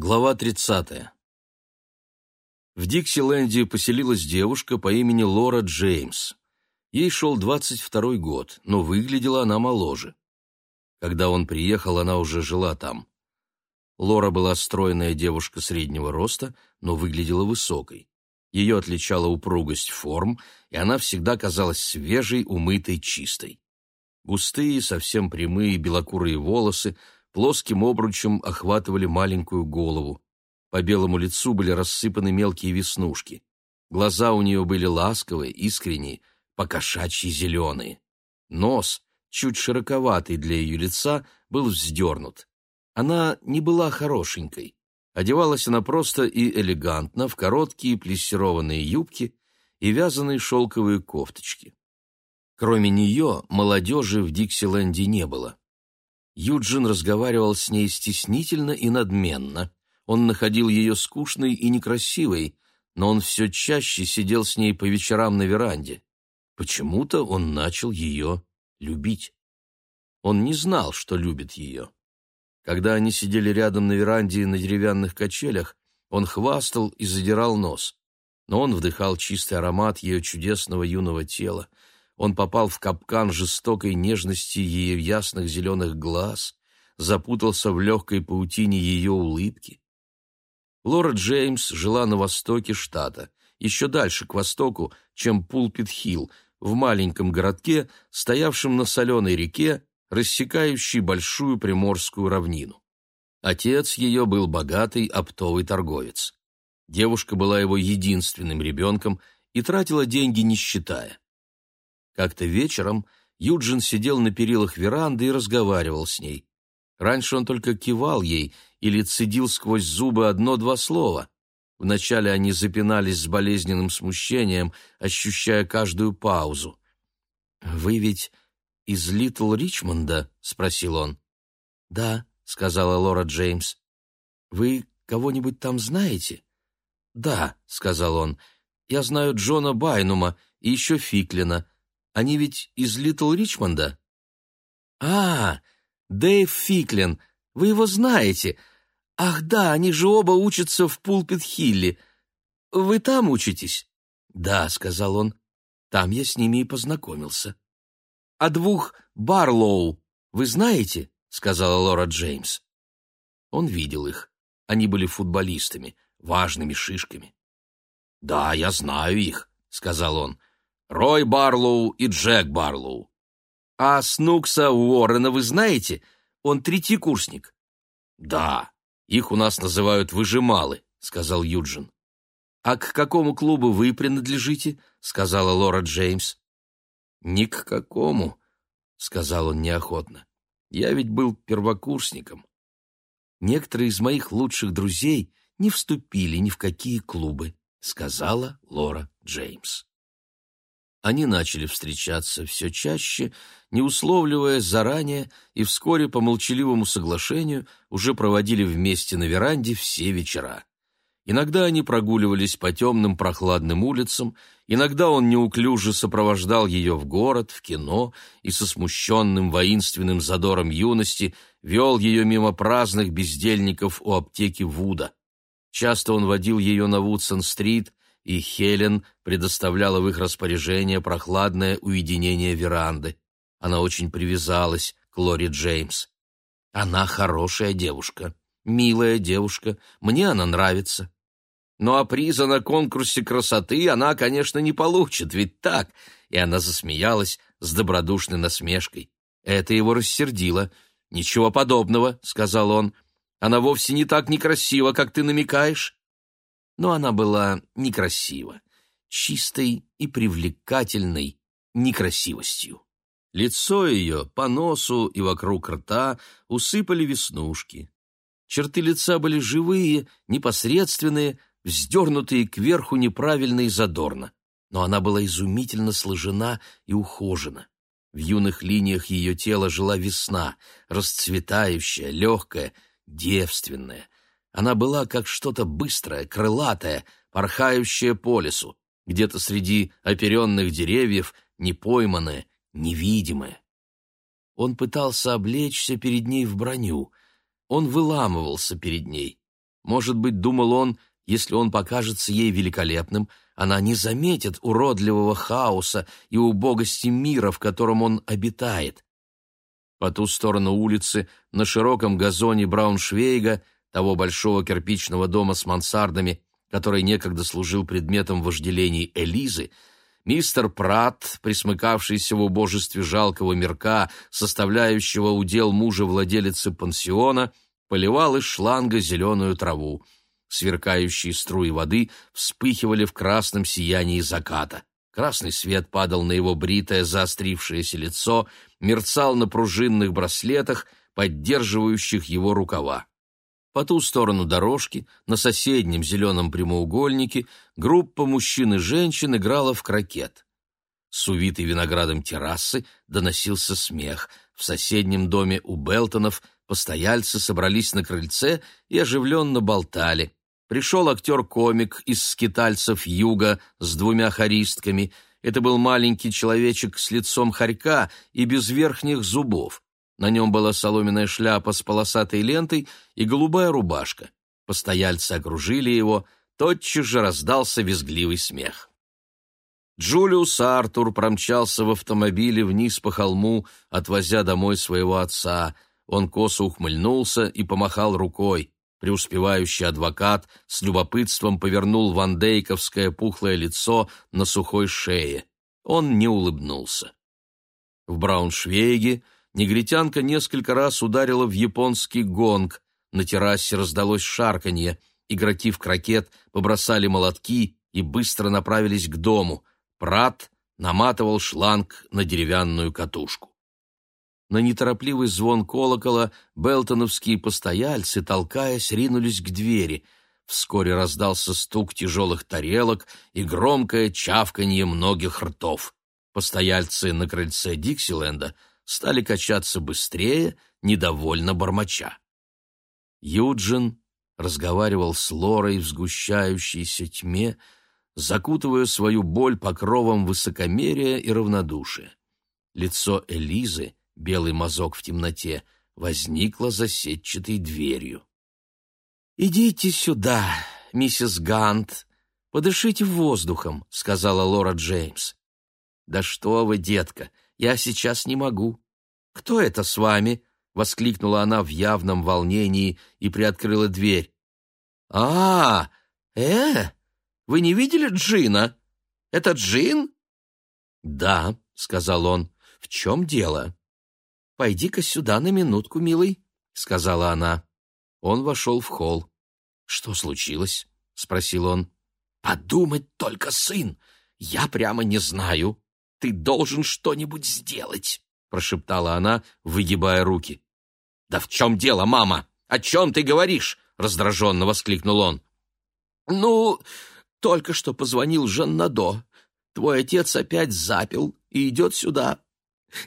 Глава 30. В Диксиленде поселилась девушка по имени Лора Джеймс. Ей шел 22 год, но выглядела она моложе. Когда он приехал, она уже жила там. Лора была стройная девушка среднего роста, но выглядела высокой. Ее отличала упругость форм, и она всегда казалась свежей, умытой, чистой. Густые, совсем прямые белокурые волосы – плоским обручем охватывали маленькую голову. По белому лицу были рассыпаны мелкие веснушки. Глаза у нее были ласковые, искренние, покошачьи зеленые. Нос, чуть широковатый для ее лица, был вздернут. Она не была хорошенькой. Одевалась она просто и элегантно в короткие плессированные юбки и вязаные шелковые кофточки. Кроме нее молодежи в Диксиленде не было. Юджин разговаривал с ней стеснительно и надменно. Он находил ее скучной и некрасивой, но он все чаще сидел с ней по вечерам на веранде. Почему-то он начал ее любить. Он не знал, что любит ее. Когда они сидели рядом на веранде на деревянных качелях, он хвастал и задирал нос. Но он вдыхал чистый аромат ее чудесного юного тела, он попал в капкан жестокой нежности ее ясных зеленых глаз, запутался в легкой паутине ее улыбки. Лора Джеймс жила на востоке штата, еще дальше к востоку, чем Пулпит-Хилл, в маленьком городке, стоявшем на соленой реке, рассекающей большую приморскую равнину. Отец ее был богатый оптовый торговец. Девушка была его единственным ребенком и тратила деньги не считая. Как-то вечером Юджин сидел на перилах веранды и разговаривал с ней. Раньше он только кивал ей или цедил сквозь зубы одно-два слова. Вначале они запинались с болезненным смущением, ощущая каждую паузу. «Вы ведь из Литл Ричмонда?» — спросил он. «Да», — сказала Лора Джеймс. «Вы кого-нибудь там знаете?» «Да», — сказал он. «Я знаю Джона Байнума и еще Фиклина. Они ведь из Литл Ричмонда?» «А, Дэйв Фиклин, вы его знаете. Ах да, они же оба учатся в Пулпит-Хилле. Вы там учитесь?» «Да», — сказал он, — «там я с ними и познакомился». «А двух Барлоу вы знаете?» — сказала Лора Джеймс. Он видел их. Они были футболистами, важными шишками. «Да, я знаю их», — сказал он. Рой Барлоу и Джек Барлоу. А Снукса Уоррена вы знаете? Он третий курсник. Да, их у нас называют выжималы, сказал Юджин. А к какому клубу вы принадлежите? сказала Лора Джеймс. Ни к какому, сказал он неохотно. Я ведь был первокурсником. Некоторые из моих лучших друзей не вступили ни в какие клубы, сказала Лора Джеймс. Они начали встречаться все чаще, не условливая заранее, и вскоре по молчаливому соглашению уже проводили вместе на веранде все вечера. Иногда они прогуливались по темным прохладным улицам, иногда он неуклюже сопровождал ее в город, в кино и со смущенным воинственным задором юности вел ее мимо праздных бездельников у аптеки Вуда. Часто он водил ее на Вудсон-стрит, и Хелен предоставляла в их распоряжение прохладное уединение веранды. Она очень привязалась к Лори Джеймс. Она хорошая девушка, милая девушка, мне она нравится. Ну а приза на конкурсе красоты она, конечно, не получит, ведь так? И она засмеялась с добродушной насмешкой. Это его рассердило. «Ничего подобного», — сказал он. «Она вовсе не так некрасива, как ты намекаешь но она была некрасива, чистой и привлекательной некрасивостью. Лицо ее по носу и вокруг рта усыпали веснушки. Черты лица были живые, непосредственные, вздернутые кверху неправильно и задорно, но она была изумительно сложена и ухожена. В юных линиях ее тела жила весна, расцветающая, легкая, девственная — она была как что-то быстрое, крылатое, порхающее по лесу, где-то среди оперенных деревьев, непойманное, невидимое. Он пытался облечься перед ней в броню. Он выламывался перед ней. Может быть, думал он, если он покажется ей великолепным, она не заметит уродливого хаоса и убогости мира, в котором он обитает. По ту сторону улицы, на широком газоне Брауншвейга, того большого кирпичного дома с мансардами, который некогда служил предметом вожделений Элизы, мистер Пратт, присмыкавшийся в убожестве жалкого мирка, составляющего удел мужа владелицы пансиона, поливал из шланга зеленую траву. Сверкающие струи воды вспыхивали в красном сиянии заката. Красный свет падал на его бритое заострившееся лицо, мерцал на пружинных браслетах, поддерживающих его рукава. По ту сторону дорожки, на соседнем зеленом прямоугольнике, группа мужчин и женщин играла в крокет. С увитой виноградом террасы доносился смех. В соседнем доме у Белтонов постояльцы собрались на крыльце и оживленно болтали. Пришел актер-комик из скитальцев юга с двумя хористками. Это был маленький человечек с лицом хорька и без верхних зубов. На нем была соломенная шляпа с полосатой лентой и голубая рубашка. Постояльцы окружили его, тотчас же раздался визгливый смех. Джулиус Артур промчался в автомобиле вниз по холму, отвозя домой своего отца. Он косо ухмыльнулся и помахал рукой. Преуспевающий адвокат с любопытством повернул вандейковское пухлое лицо на сухой шее. Он не улыбнулся. В Брауншвейге негритянка несколько раз ударила в японский гонг. На террасе раздалось шарканье. Игроки в крокет побросали молотки и быстро направились к дому. Прат наматывал шланг на деревянную катушку. На неторопливый звон колокола белтоновские постояльцы, толкаясь, ринулись к двери. Вскоре раздался стук тяжелых тарелок и громкое чавканье многих ртов. Постояльцы на крыльце Диксиленда стали качаться быстрее, недовольно бормоча. Юджин разговаривал с Лорой в сгущающейся тьме, закутывая свою боль покровом высокомерия и равнодушия. Лицо Элизы — белый мазок в темноте, возникла за сетчатой дверью. «Идите сюда, миссис Гант, подышите воздухом», — сказала Лора Джеймс. «Да что вы, детка, я сейчас не могу». «Кто это с вами?» — воскликнула она в явном волнении и приоткрыла дверь. «А, э, вы не видели Джина? Это Джин?» «Да», — сказал он. «В чем дело?» «Пойди-ка сюда на минутку, милый», — сказала она. Он вошел в холл. «Что случилось?» — спросил он. «Подумать только, сын! Я прямо не знаю. Ты должен что-нибудь сделать», — прошептала она, выгибая руки. «Да в чем дело, мама? О чем ты говоришь?» — раздраженно воскликнул он. «Ну, только что позвонил Жаннадо. Твой отец опять запил и идет сюда.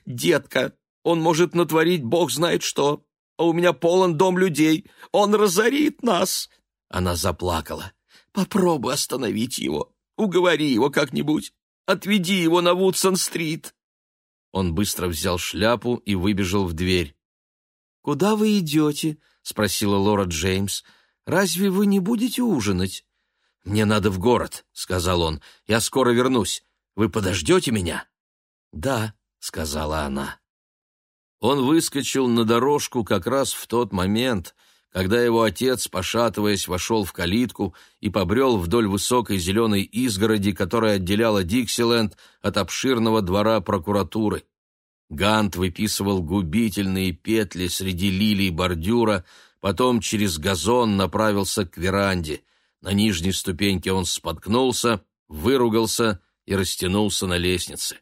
Детка, он может натворить бог знает что, а у меня полон дом людей. Он разорит нас!» Она заплакала. «Попробуй остановить его. Уговори его как-нибудь. Отведи его на Вудсон-стрит». Он быстро взял шляпу и выбежал в дверь. «Куда вы идете?» — спросила Лора Джеймс. «Разве вы не будете ужинать?» «Мне надо в город», — сказал он. «Я скоро вернусь. Вы подождете меня?» «Да», — сказала она. Он выскочил на дорожку как раз в тот момент, когда его отец, пошатываясь, вошел в калитку и побрел вдоль высокой зеленой изгороди, которая отделяла Диксиленд от обширного двора прокуратуры. Гант выписывал губительные петли среди лилий бордюра, потом через газон направился к веранде. На нижней ступеньке он споткнулся, выругался и растянулся на лестнице.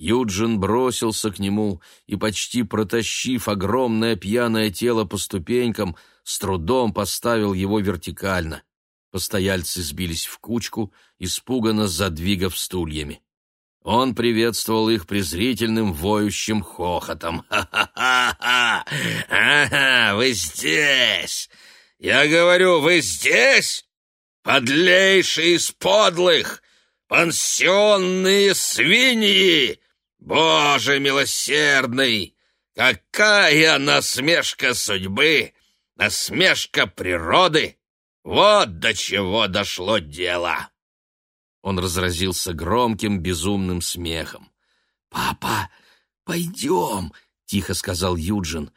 Юджин бросился к нему и, почти протащив огромное пьяное тело по ступенькам, с трудом поставил его вертикально. Постояльцы сбились в кучку, испуганно задвигав стульями. Он приветствовал их презрительным воющим хохотом. «Ха-ха-ха! Ага, вы здесь! Я говорю, вы здесь? Подлейшие из подлых! Пансионные свиньи! Боже милосердный! Какая насмешка судьбы! Насмешка природы! Вот до чего дошло дело!» Он разразился громким, безумным смехом. «Папа, пойдем!» — тихо сказал Юджин.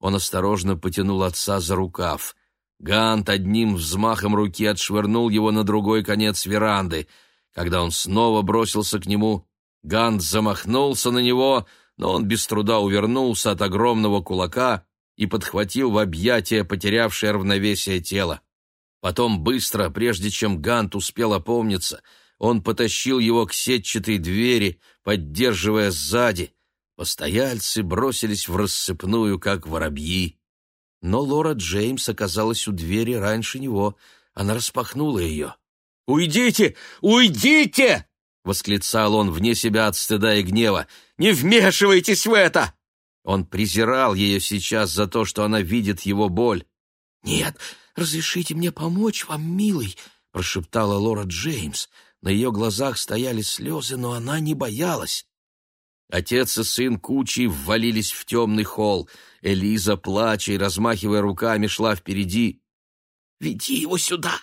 Он осторожно потянул отца за рукав. Гант одним взмахом руки отшвырнул его на другой конец веранды. Когда он снова бросился к нему, Гант замахнулся на него, но он без труда увернулся от огромного кулака и подхватил в объятия потерявшее равновесие тело. Потом быстро, прежде чем Гант успел опомниться, он потащил его к сетчатой двери, поддерживая сзади. Постояльцы бросились в рассыпную, как воробьи. Но Лора Джеймс оказалась у двери раньше него. Она распахнула ее. «Уйдите! Уйдите!» — восклицал он вне себя от стыда и гнева. «Не вмешивайтесь в это!» Он презирал ее сейчас за то, что она видит его боль. «Нет, разрешите мне помочь вам, милый», — прошептала Лора Джеймс. На ее глазах стояли слезы, но она не боялась. Отец и сын кучей ввалились в темный холл. Элиза, плача и размахивая руками, шла впереди. «Веди его сюда!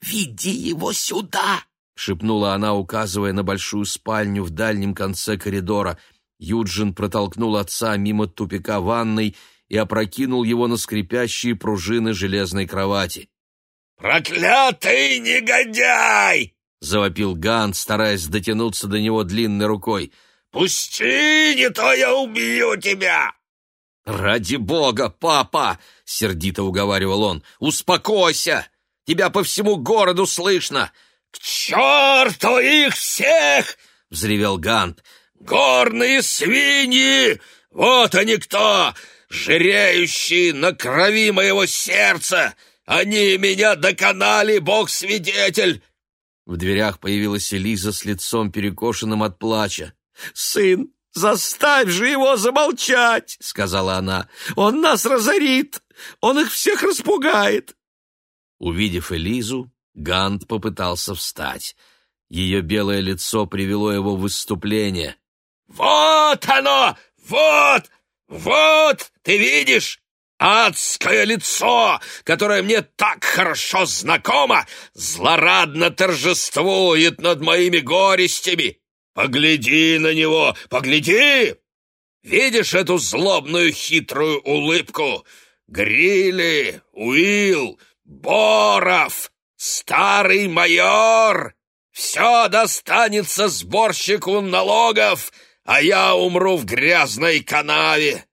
Веди его сюда!» — шепнула она, указывая на большую спальню в дальнем конце коридора. Юджин протолкнул отца мимо тупика ванной и опрокинул его на скрипящие пружины железной кровати. «Проклятый негодяй!» — завопил Гант, стараясь дотянуться до него длинной рукой. «Пусти, не то я убью тебя!» «Ради бога, папа!» — сердито уговаривал он. «Успокойся! Тебя по всему городу слышно!» «К черту их всех!» — взревел Гант. «Горные свиньи! Вот они кто! Жиреющие на крови моего сердца! Они меня доконали, бог-свидетель! В дверях появилась Элиза с лицом перекошенным от плача. «Сын, заставь же его замолчать!» — сказала она. «Он нас разорит! Он их всех распугает!» Увидев Элизу, Гант попытался встать. Ее белое лицо привело его в выступление. «Вот оно! Вот! Вот! Ты видишь? Адское лицо, которое мне так хорошо знакомо, злорадно торжествует над моими горестями. Погляди на него, погляди! Видишь эту злобную хитрую улыбку? Грилли, Уилл, Боров, старый майор! Все достанется сборщику налогов, а я умру в грязной канаве.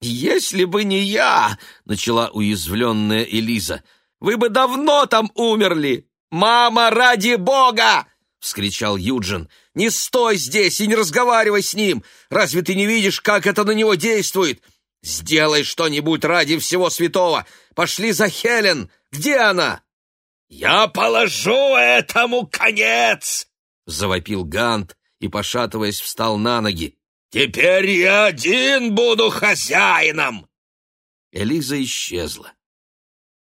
«Если бы не я!» — начала уязвленная Элиза. «Вы бы давно там умерли! Мама, ради бога!» — вскричал Юджин. «Не стой здесь и не разговаривай с ним! Разве ты не видишь, как это на него действует? Сделай что-нибудь ради всего святого! Пошли за Хелен! Где она?» «Я положу этому конец!» — завопил Гант и, пошатываясь, встал на ноги. Теперь я один буду хозяином!» Элиза исчезла.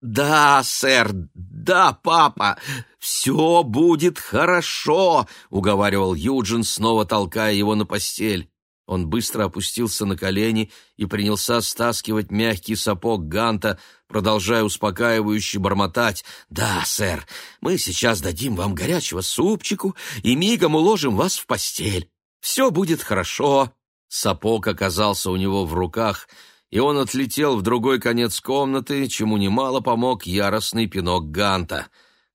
«Да, сэр, да, папа, все будет хорошо», — уговаривал Юджин, снова толкая его на постель. Он быстро опустился на колени и принялся стаскивать мягкий сапог Ганта, продолжая успокаивающе бормотать. «Да, сэр, мы сейчас дадим вам горячего супчику и мигом уложим вас в постель. Все будет хорошо». Сапог оказался у него в руках, и он отлетел в другой конец комнаты, чему немало помог яростный пинок Ганта.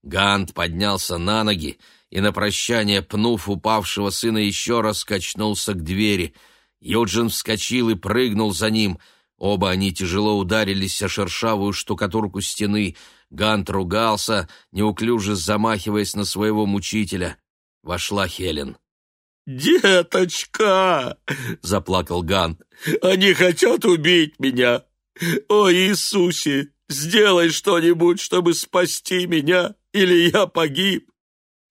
Гант поднялся на ноги и на прощание, пнув упавшего сына, еще раз качнулся к двери. Юджин вскочил и прыгнул за ним. Оба они тяжело ударились о шершавую штукатурку стены. Гант ругался, неуклюже замахиваясь на своего мучителя. Вошла Хелен. «Деточка!» — заплакал Гант. «Они хотят убить меня! О, Иисусе, сделай что-нибудь, чтобы спасти меня, или я погиб!»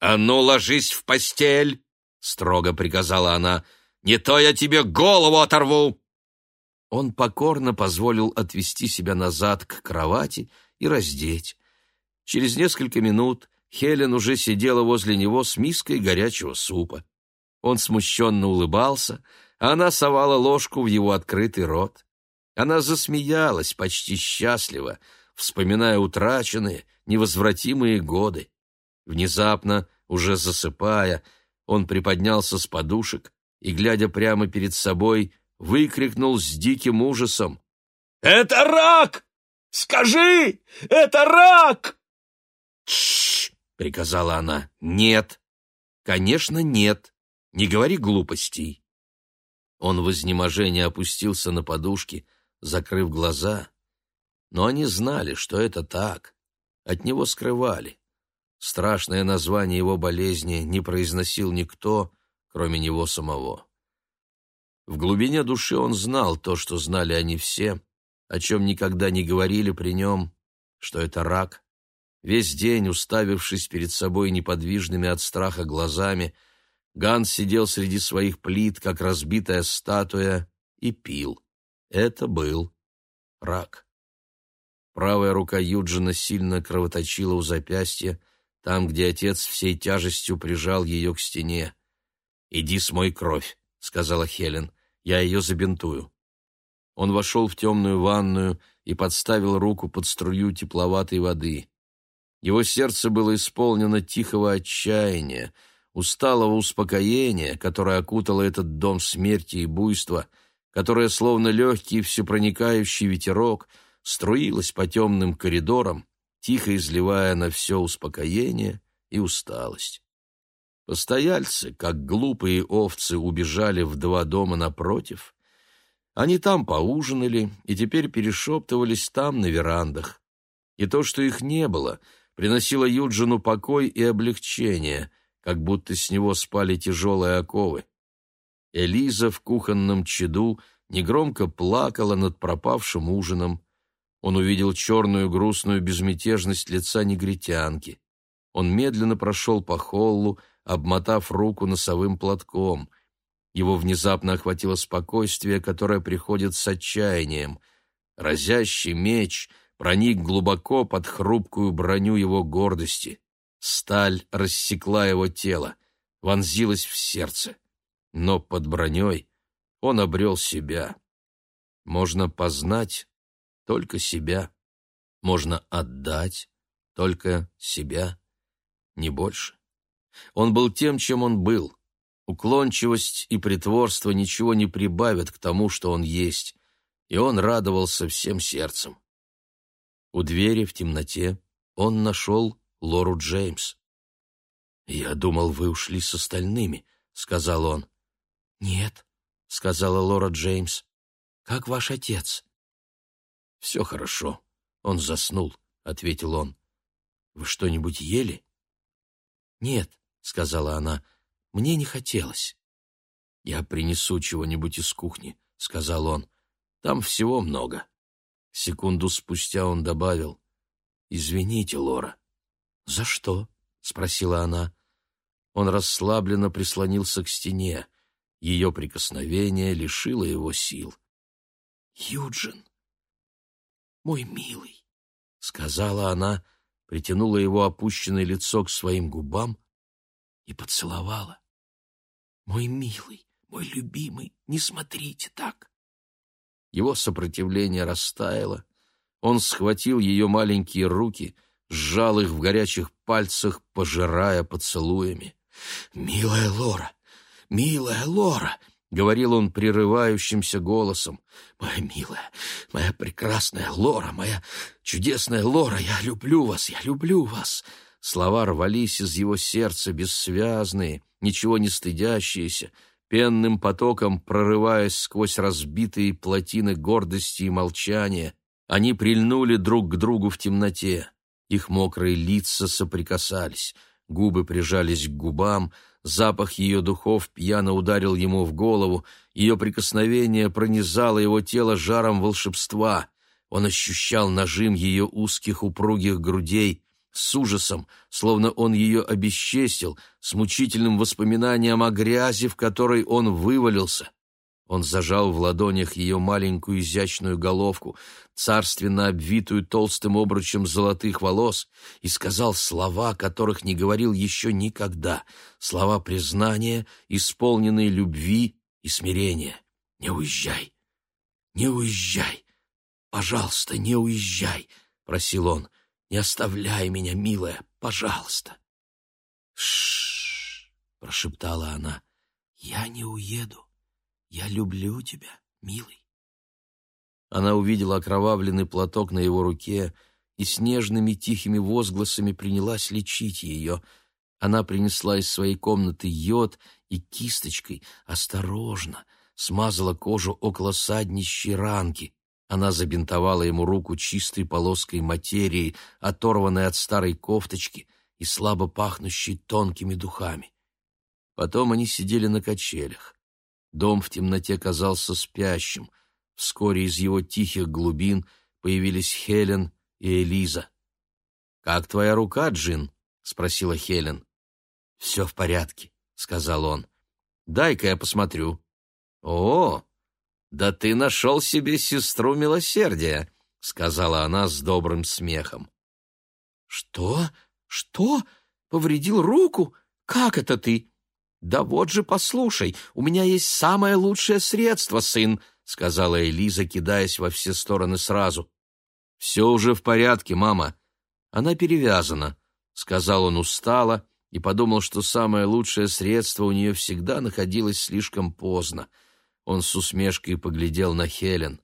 «А ну, ложись в постель!» — строго приказала она. «Не то я тебе голову оторву!» Он покорно позволил отвести себя назад к кровати и раздеть. Через несколько минут Хелен уже сидела возле него с миской горячего супа. Он смущенно улыбался, а она совала ложку в его открытый рот. Она засмеялась почти счастливо, вспоминая утраченные, невозвратимые годы. Внезапно, уже засыпая, он приподнялся с подушек и, глядя прямо перед собой, выкрикнул с диким ужасом. «Это рак! Скажи, это рак!» «Тш!» — приказала она. «Нет! Конечно, нет! Не говори глупостей!» Он в изнеможении опустился на подушки, закрыв глаза. Но они знали, что это так. От него скрывали. Страшное название его болезни не произносил никто, кроме него самого. В глубине души он знал то, что знали они все, о чем никогда не говорили при нем, что это рак. Весь день, уставившись перед собой неподвижными от страха глазами, Ганс сидел среди своих плит, как разбитая статуя, и пил. Это был рак. Правая рука Юджина сильно кровоточила у запястья, там, где отец всей тяжестью прижал ее к стене. «Иди смой кровь», — сказала Хелен, — «я ее забинтую». Он вошел в темную ванную и подставил руку под струю тепловатой воды. Его сердце было исполнено тихого отчаяния, усталого успокоения, которое окутало этот дом смерти и буйства, которое, словно легкий всепроникающий ветерок, струилось по темным коридорам, тихо изливая на все успокоение и усталость. Постояльцы, как глупые овцы, убежали в два дома напротив. Они там поужинали и теперь перешептывались там на верандах. И то, что их не было, приносило Юджину покой и облегчение, как будто с него спали тяжелые оковы. Элиза в кухонном чаду негромко плакала над пропавшим ужином. Он увидел черную грустную безмятежность лица негритянки. Он медленно прошел по холлу, обмотав руку носовым платком. Его внезапно охватило спокойствие, которое приходит с отчаянием. Разящий меч проник глубоко под хрупкую броню его гордости. Сталь рассекла его тело, вонзилась в сердце. Но под броней он обрел себя. Можно познать только себя. Можно отдать только себя, не больше. Он был тем, чем он был. Уклончивость и притворство ничего не прибавят к тому, что он есть, и он радовался всем сердцем. У двери в темноте он нашел Лору Джеймс. «Я думал, вы ушли с остальными», — сказал он. «Нет», — сказала Лора Джеймс. «Как ваш отец?» «Все хорошо. Он заснул», — ответил он. «Вы что-нибудь ели?» «Нет», — сказала она, — «мне не хотелось». «Я принесу чего-нибудь из кухни», — сказал он. «Там всего много». Секунду спустя он добавил. «Извините, Лора». «За что?» — спросила она. Он расслабленно прислонился к стене. Ее прикосновение лишило его сил. «Юджин, мой милый», — сказала она, — притянула его опущенное лицо к своим губам и поцеловала. «Мой милый, мой любимый, не смотрите так!» Его сопротивление растаяло. Он схватил ее маленькие руки, сжал их в горячих пальцах, пожирая поцелуями. «Милая Лора! Милая Лора!» — говорил он прерывающимся голосом. «Моя милая, моя прекрасная Лора, моя чудесная Лора, я люблю вас, я люблю вас!» Слова рвались из его сердца, бессвязные, ничего не стыдящиеся, пенным потоком прорываясь сквозь разбитые плотины гордости и молчания. Они прильнули друг к другу в темноте. Их мокрые лица соприкасались, губы прижались к губам, Запах ее духов пьяно ударил ему в голову, ее прикосновение пронизало его тело жаром волшебства. Он ощущал нажим ее узких упругих грудей с ужасом, словно он ее обесчестил, с мучительным воспоминанием о грязи, в которой он вывалился. Он зажал в ладонях ее маленькую изящную головку, царственно обвитую толстым обручем золотых волос, и сказал слова, которых не говорил еще никогда, слова признания, исполненные любви и смирения. «Не уезжай! Не уезжай!» «Пожалуйста, не уезжай», — просил он. «Не оставляй меня, милая, пожалуйста». «Ш-ш-ш», прошептала она. «Я не уеду. Я люблю тебя, милый». Она увидела окровавленный платок на его руке и с нежными тихими возгласами принялась лечить ее. Она принесла из своей комнаты йод и кисточкой осторожно смазала кожу около саднищей ранки. Она забинтовала ему руку чистой полоской материи, оторванной от старой кофточки и слабо пахнущей тонкими духами. Потом они сидели на качелях. Дом в темноте казался спящим. Вскоре из его тихих глубин появились Хелен и Элиза. «Как твоя рука, Джин?» — спросила Хелен. «Все в порядке», — сказал он. «Дай-ка я посмотрю». «О, да ты нашел себе сестру милосердия», — сказала она с добрым смехом. «Что? Что? Повредил руку? Как это ты?» «Да вот же, послушай, у меня есть самое лучшее средство, сын», — сказала Элиза, кидаясь во все стороны сразу. «Все уже в порядке, мама. Она перевязана», — сказал он устало и подумал, что самое лучшее средство у нее всегда находилось слишком поздно. Он с усмешкой поглядел на Хелен.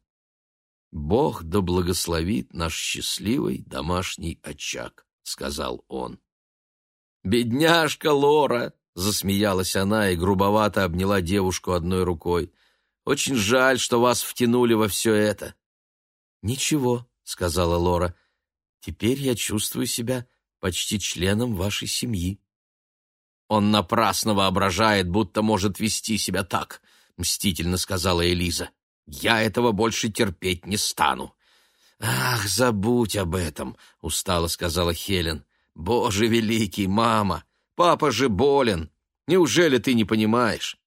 «Бог да благословит наш счастливый домашний очаг», — сказал он. «Бедняжка Лора!» — засмеялась она и грубовато обняла девушку одной рукой. «Очень жаль, что вас втянули во все это». «Ничего», — сказала Лора. «Теперь я чувствую себя почти членом вашей семьи». «Он напрасно воображает, будто может вести себя так», — мстительно сказала Элиза. «Я этого больше терпеть не стану». «Ах, забудь об этом», — устало сказала Хелен. «Боже великий, мама, папа же болен. Неужели ты не понимаешь?»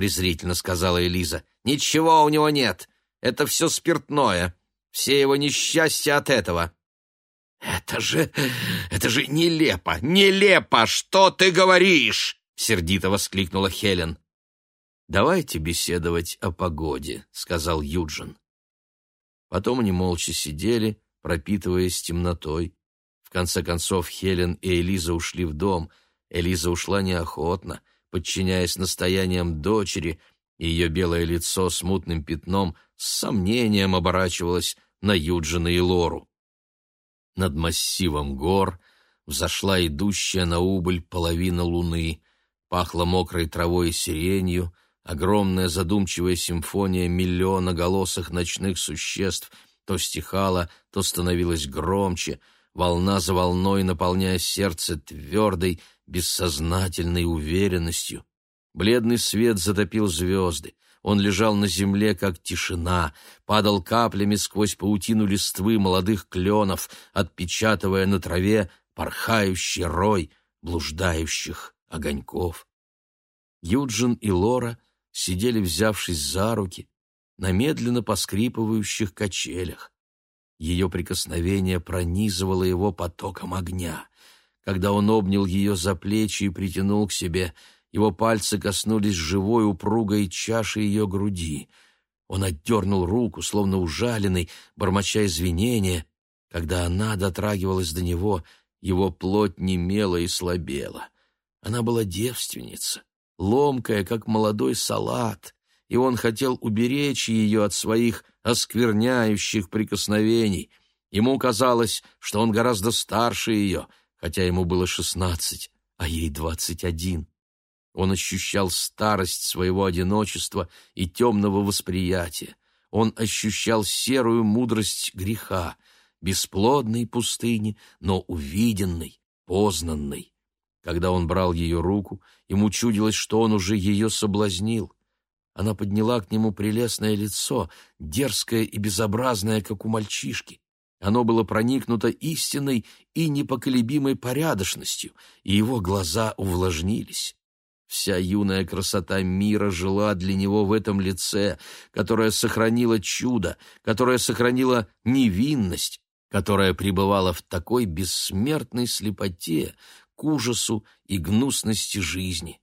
Презрительно сказала Элиза. «Ничего у него нет. Это все спиртное. Все его несчастья от этого». «Это же... это же нелепо! Нелепо! Что ты говоришь?» — сердито воскликнула Хелен. «Давайте беседовать о погоде», — сказал Юджин. Потом они молча сидели, пропитываясь темнотой. В конце концов Хелен и Элиза ушли в дом. Элиза ушла неохотно, подчиняясь настояниям дочери, и ее белое лицо с мутным пятном с сомнением оборачивалось на Юджина и Лору. Над массивом гор взошла идущая на убыль половина луны, пахло мокрой травой и сиренью, огромная задумчивая симфония миллиона голосых ночных существ то стихала, то становилась громче, волна за волной наполняя сердце твердой, бессознательной уверенностью. Бледный свет затопил звезды. Он лежал на земле, как тишина, падал каплями сквозь паутину листвы молодых кленов, отпечатывая на траве порхающий рой блуждающих огоньков. Юджин и Лора — сидели, взявшись за руки, на медленно поскрипывающих качелях. Ее прикосновение пронизывало его потоком огня. Когда он обнял ее за плечи и притянул к себе, его пальцы коснулись живой упругой чаши ее груди. Он отдернул руку, словно ужаленный, бормоча извинения. Когда она дотрагивалась до него, его плоть немела и слабела. Она была девственница, ломкая, как молодой салат, и он хотел уберечь ее от своих оскверняющих прикосновений. Ему казалось, что он гораздо старше ее, хотя ему было шестнадцать, а ей двадцать один. Он ощущал старость своего одиночества и темного восприятия. Он ощущал серую мудрость греха, бесплодной пустыни, но увиденной, познанной. Когда он брал ее руку, ему чудилось, что он уже ее соблазнил. Она подняла к нему прелестное лицо, дерзкое и безобразное, как у мальчишки. Оно было проникнуто истинной и непоколебимой порядочностью, и его глаза увлажнились. Вся юная красота мира жила для него в этом лице, которое сохранило чудо, которое сохранило невинность, которое пребывало в такой бессмертной слепоте, к ужасу и гнусности жизни.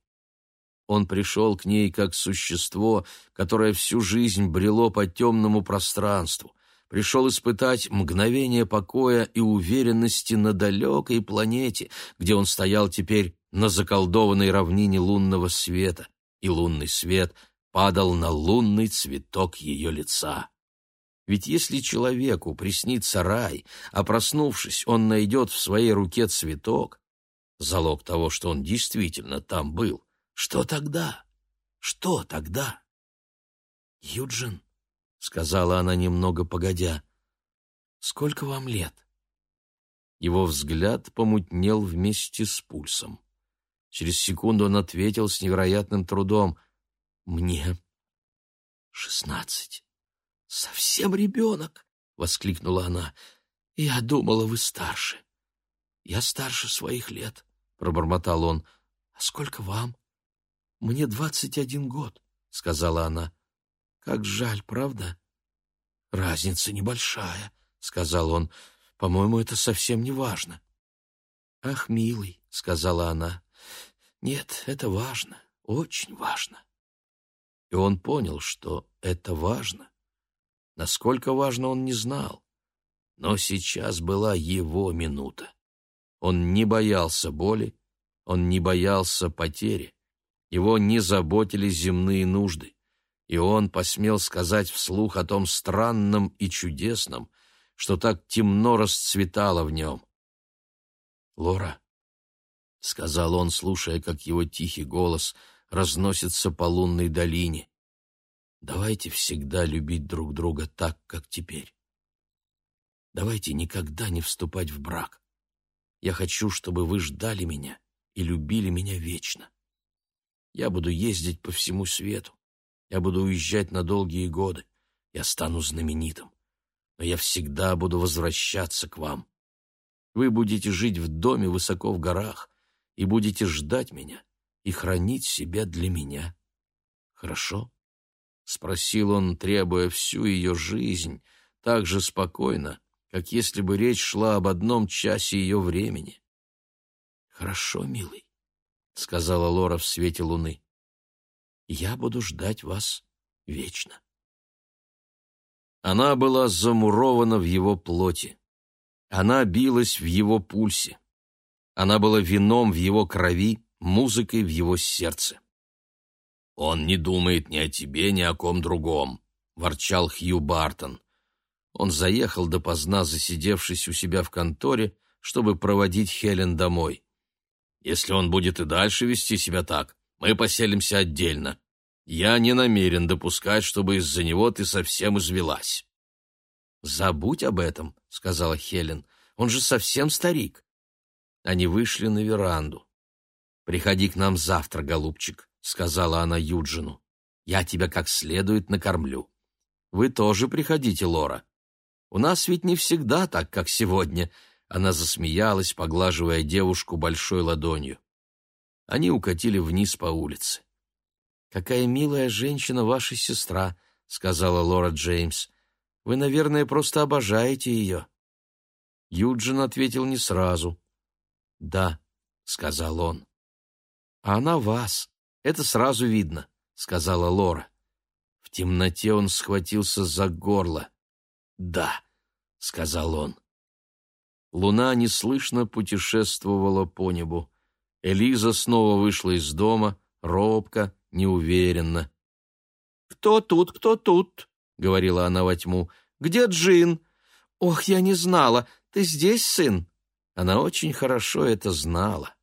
Он пришел к ней как существо, которое всю жизнь брело по темному пространству, пришел испытать мгновение покоя и уверенности на далекой планете, где он стоял теперь на заколдованной равнине лунного света, и лунный свет падал на лунный цветок ее лица. Ведь если человеку приснится рай, а проснувшись, он найдет в своей руке цветок, залог того, что он действительно там был, что тогда? Что тогда? Юджин, — сказала она немного погодя, — сколько вам лет? Его взгляд помутнел вместе с пульсом. Через секунду он ответил с невероятным трудом. «Мне шестнадцать». «Совсем ребенок!» — воскликнула она. «Я думала, вы старше». «Я старше своих лет», — пробормотал он. «А сколько вам?» «Мне двадцать один год», — сказала она. «Как жаль, правда?» «Разница небольшая», — сказал он. «По-моему, это совсем не важно». «Ах, милый», — сказала она. «Нет, это важно, очень важно». И он понял, что это важно. Насколько важно, он не знал. Но сейчас была его минута. Он не боялся боли, он не боялся потери. Его не заботили земные нужды. И он посмел сказать вслух о том странном и чудесном, что так темно расцветало в нем. «Лора», — сказал он, слушая, как его тихий голос разносится по лунной долине, Давайте всегда любить друг друга так, как теперь. Давайте никогда не вступать в брак. Я хочу, чтобы вы ждали меня и любили меня вечно. Я буду ездить по всему свету. Я буду уезжать на долгие годы. Я стану знаменитым. Но я всегда буду возвращаться к вам. Вы будете жить в доме высоко в горах и будете ждать меня и хранить себя для меня. Хорошо? — спросил он, требуя всю ее жизнь, так же спокойно, как если бы речь шла об одном часе ее времени. «Хорошо, милый», — сказала Лора в свете луны. «Я буду ждать вас вечно». Она была замурована в его плоти. Она билась в его пульсе. Она была вином в его крови, музыкой в его сердце. «Он не думает ни о тебе, ни о ком другом», — ворчал Хью Бартон. Он заехал допоздна, засидевшись у себя в конторе, чтобы проводить Хелен домой. «Если он будет и дальше вести себя так, мы поселимся отдельно. Я не намерен допускать, чтобы из-за него ты совсем извелась». «Забудь об этом», — сказала Хелен. «Он же совсем старик». Они вышли на веранду. «Приходи к нам завтра, голубчик», сказала она Юджину. «Я тебя как следует накормлю. Вы тоже приходите, Лора. У нас ведь не всегда так, как сегодня». Она засмеялась, поглаживая девушку большой ладонью. Они укатили вниз по улице. «Какая милая женщина ваша сестра», — сказала Лора Джеймс. «Вы, наверное, просто обожаете ее». Юджин ответил не сразу. «Да», — сказал он. «А она вас. Это сразу видно», — сказала Лора. В темноте он схватился за горло. «Да», — сказал он. Луна неслышно путешествовала по небу. Элиза снова вышла из дома, робко, неуверенно. «Кто тут, кто тут?» — говорила она во тьму. «Где Джин?» «Ох, я не знала. Ты здесь, сын?» Она очень хорошо это знала.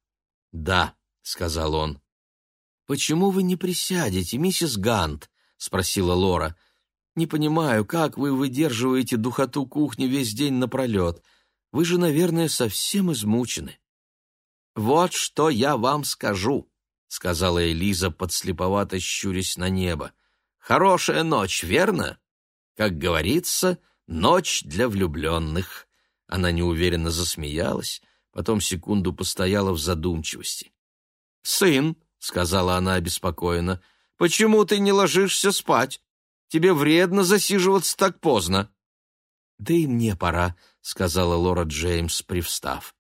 «Да», — сказал он. «Почему вы не присядете, миссис Гант?» — спросила Лора. «Не понимаю, как вы выдерживаете духоту кухни весь день напролет. Вы же, наверное, совсем измучены». «Вот что я вам скажу», — сказала Элиза, подслеповато щурясь на небо. «Хорошая ночь, верно? Как говорится, ночь для влюбленных». Она неуверенно засмеялась, потом секунду постояла в задумчивости. «Сын, — сказала она обеспокоенно. «Почему ты не ложишься спать? Тебе вредно засиживаться так поздно». «Да и мне пора», — сказала Лора Джеймс, привстав.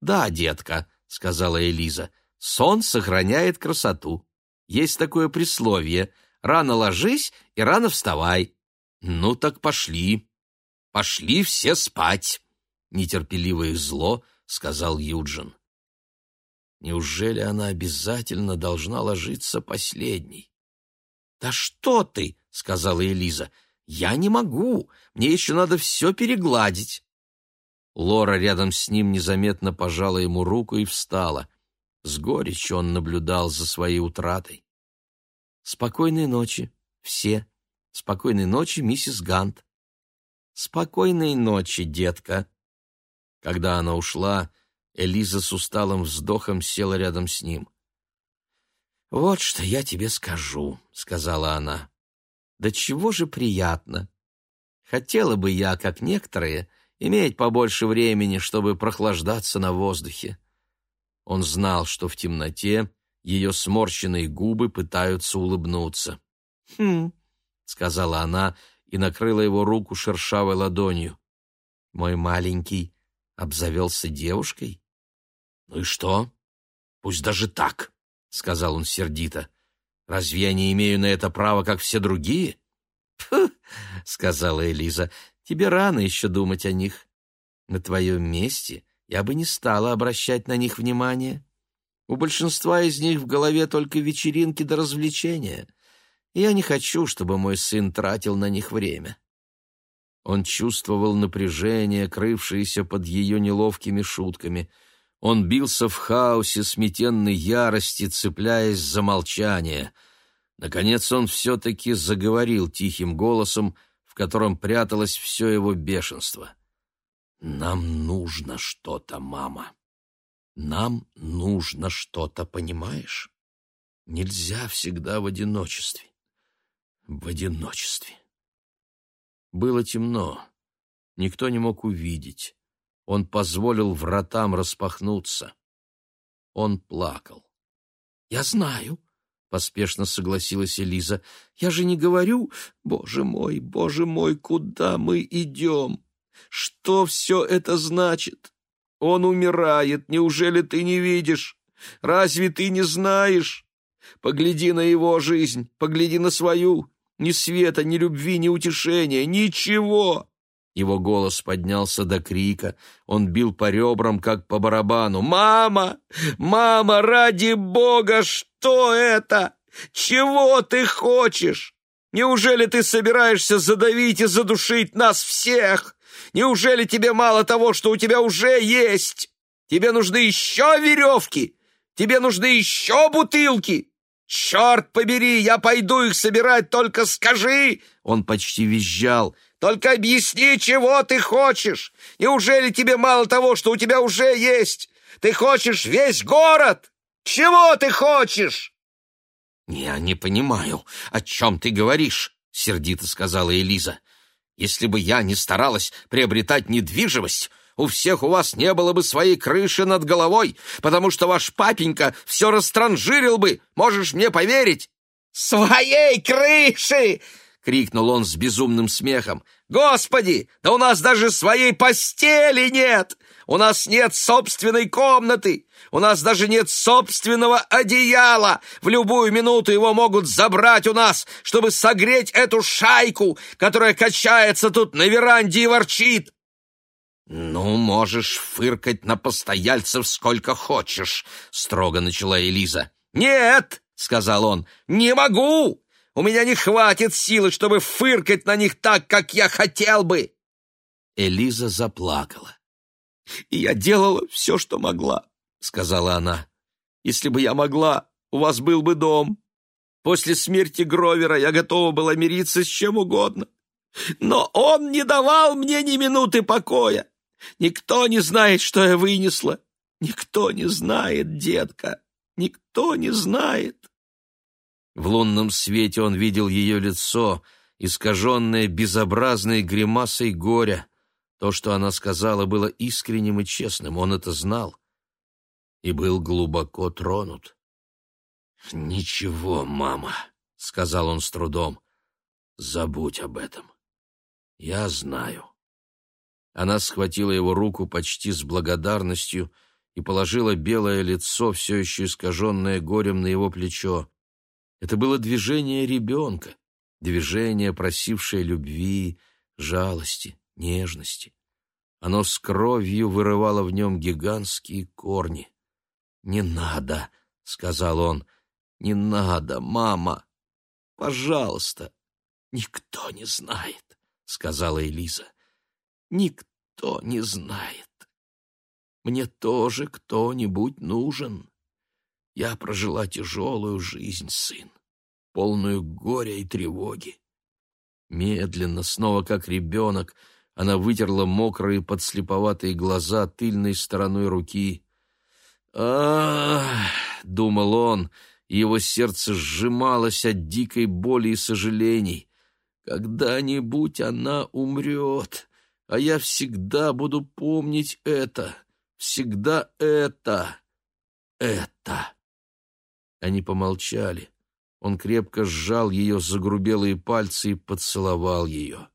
«Да, детка», — сказала Элиза, — «сон сохраняет красоту. Есть такое присловие — рано ложись и рано вставай». «Ну так пошли». пошли все спать!» Нетерпеливо и зло сказал Юджин. Неужели она обязательно должна ложиться последней? «Да что ты!» — сказала Элиза. «Я не могу. Мне еще надо все перегладить». Лора рядом с ним незаметно пожала ему руку и встала. С горечью он наблюдал за своей утратой. «Спокойной ночи, все. Спокойной ночи, миссис Гант». «Спокойной ночи, детка». Когда она ушла, Элиза с усталым вздохом села рядом с ним. «Вот что я тебе скажу», — сказала она. «Да чего же приятно. Хотела бы я, как некоторые, иметь побольше времени, чтобы прохлаждаться на воздухе. Он знал, что в темноте ее сморщенные губы пытаются улыбнуться. «Хм», — сказала она и накрыла его руку шершавой ладонью. «Мой маленький обзавелся девушкой?» «Ну и что? Пусть даже так», — сказал он сердито. «Разве я не имею на это права, как все другие?» «Фу», — сказала Элиза, — «тебе рано еще думать о них. На твоем месте я бы не стала обращать на них внимание. У большинства из них в голове только вечеринки до развлечения. я не хочу, чтобы мой сын тратил на них время. Он чувствовал напряжение, крывшееся под ее неловкими шутками. Он бился в хаосе сметенной ярости, цепляясь за молчание. Наконец он все-таки заговорил тихим голосом, в котором пряталось все его бешенство. — нам нужно что-то, мама. Нам нужно что-то, понимаешь? Нельзя всегда в одиночестве. В одиночестве. Было темно. Никто не мог увидеть. Он позволил вратам распахнуться. Он плакал. «Я знаю», — поспешно согласилась Элиза. «Я же не говорю, боже мой, боже мой, куда мы идем?» Что все это значит? Он умирает, неужели ты не видишь? Разве ты не знаешь? Погляди на его жизнь, погляди на свою. Ни света, ни любви, ни утешения, ничего!» Его голос поднялся до крика. Он бил по ребрам, как по барабану. «Мама! Мама, ради бога, что это? Чего ты хочешь? Неужели ты собираешься задавить и задушить нас всех? Неужели тебе мало того, что у тебя уже есть? Тебе нужны еще веревки? Тебе нужны еще бутылки? Черт побери, я пойду их собирать, только скажи!» Он почти визжал. «Только объясни, чего ты хочешь! Неужели тебе мало того, что у тебя уже есть? Ты хочешь весь город? Чего ты хочешь?» «Я не понимаю, о чем ты говоришь», — сердито сказала Элиза. Если бы я не старалась приобретать недвижимость, у всех у вас не было бы своей крыши над головой, потому что ваш папенька все растранжирил бы, можешь мне поверить?» «Своей крыши!» — крикнул он с безумным смехом. «Господи, да у нас даже своей постели нет! У нас нет собственной комнаты! У нас даже нет собственного одеяла! В любую минуту его могут забрать у нас, чтобы согреть эту шайку, которая качается тут на веранде и ворчит!» «Ну, можешь фыркать на постояльцев сколько хочешь», — строго начала Элиза. «Нет!» — сказал он. «Не могу! У меня не хватит силы, чтобы фыркать на них так, как я хотел бы!» Элиза заплакала. «И я делала все, что могла», — сказала она. «Если бы я могла, у вас был бы дом. После смерти Гровера я готова была мириться с чем угодно. Но он не давал мне ни минуты покоя. Никто не знает, что я вынесла. Никто не знает, детка, никто не знает». В лунном свете он видел ее лицо, искаженное безобразной гримасой горя. То, что она сказала, было искренним и честным, он это знал и был глубоко тронут. «Ничего, мама», — сказал он с трудом, — «забудь об этом. Я знаю». Она схватила его руку почти с благодарностью и положила белое лицо, все еще искаженное горем, на его плечо. Это было движение ребенка, движение, просившее любви, жалости, нежности. Оно с кровью вырывало в нем гигантские корни. «Не надо», — сказал он, — «не надо, мама, пожалуйста». «Никто не знает», — сказала Элиза. «Никто не знает. Мне тоже кто-нибудь нужен. Я прожила тяжелую жизнь, сын, полную горя и тревоги. Медленно, снова как ребенок, она вытерла мокрые подслеповатые глаза тыльной стороной руки. «Ах!» — думал он, и его сердце сжималось от дикой боли и сожалений. «Когда-нибудь она умрет, а я всегда буду помнить это, всегда это, это». Они помолчали. Он крепко сжал ее загрубелые пальцы и поцеловал ее.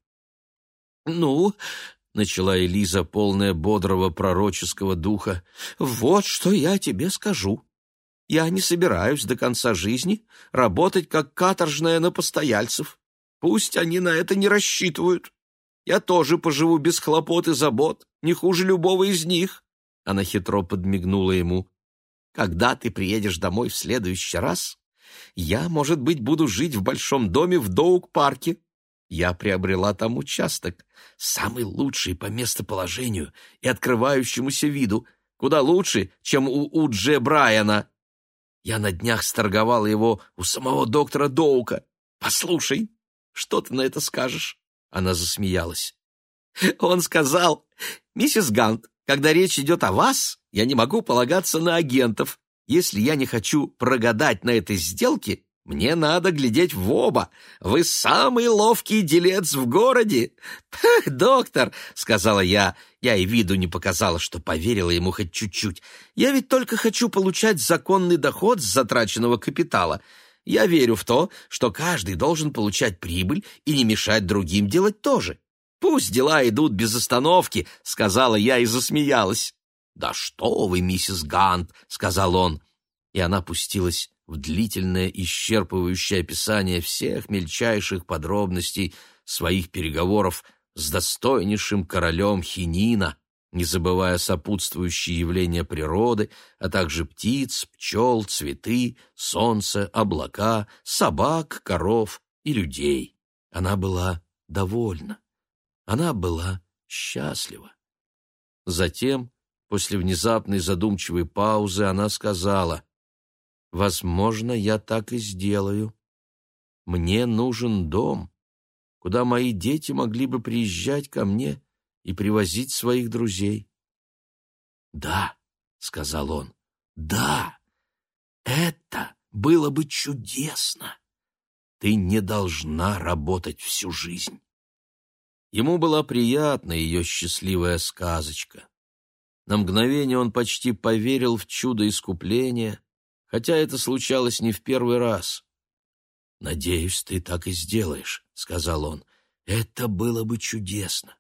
«Ну?» — начала Элиза, полная бодрого пророческого духа. «Вот что я тебе скажу. Я не собираюсь до конца жизни работать как каторжная на постояльцев. Пусть они на это не рассчитывают. Я тоже поживу без хлопот и забот, не хуже любого из них». Она хитро подмигнула ему. «Когда ты приедешь домой в следующий раз, я, может быть, буду жить в большом доме в Доук-парке. Я приобрела там участок, самый лучший по местоположению и открывающемуся виду, куда лучше, чем у Удже Брайана. Я на днях сторговала его у самого доктора Доука. Послушай, что ты на это скажешь?» Она засмеялась. Он сказал, «Миссис Гант, когда речь идет о вас, я не могу полагаться на агентов. Если я не хочу прогадать на этой сделке, мне надо глядеть в оба. Вы самый ловкий делец в городе. доктор, сказала я. Я и виду не показала, что поверила ему хоть чуть-чуть. Я ведь только хочу получать законный доход с затраченного капитала. Я верю в то, что каждый должен получать прибыль и не мешать другим делать тоже. Пусть дела идут без остановки, сказала я и засмеялась. «Да что вы, миссис Гант!» — сказал он. И она пустилась в длительное исчерпывающее описание всех мельчайших подробностей своих переговоров с достойнейшим королем Хинина, не забывая сопутствующие явления природы, а также птиц, пчел, цветы, солнце, облака, собак, коров и людей. Она была довольна. Она была счастлива. Затем После внезапной задумчивой паузы она сказала, «Возможно, я так и сделаю. Мне нужен дом, куда мои дети могли бы приезжать ко мне и привозить своих друзей». «Да», — сказал он, — «да, это было бы чудесно. Ты не должна работать всю жизнь». Ему была приятна ее счастливая сказочка. На мгновение он почти поверил в чудо искупления, хотя это случалось не в первый раз. «Надеюсь, ты так и сделаешь», — сказал он. «Это было бы чудесно.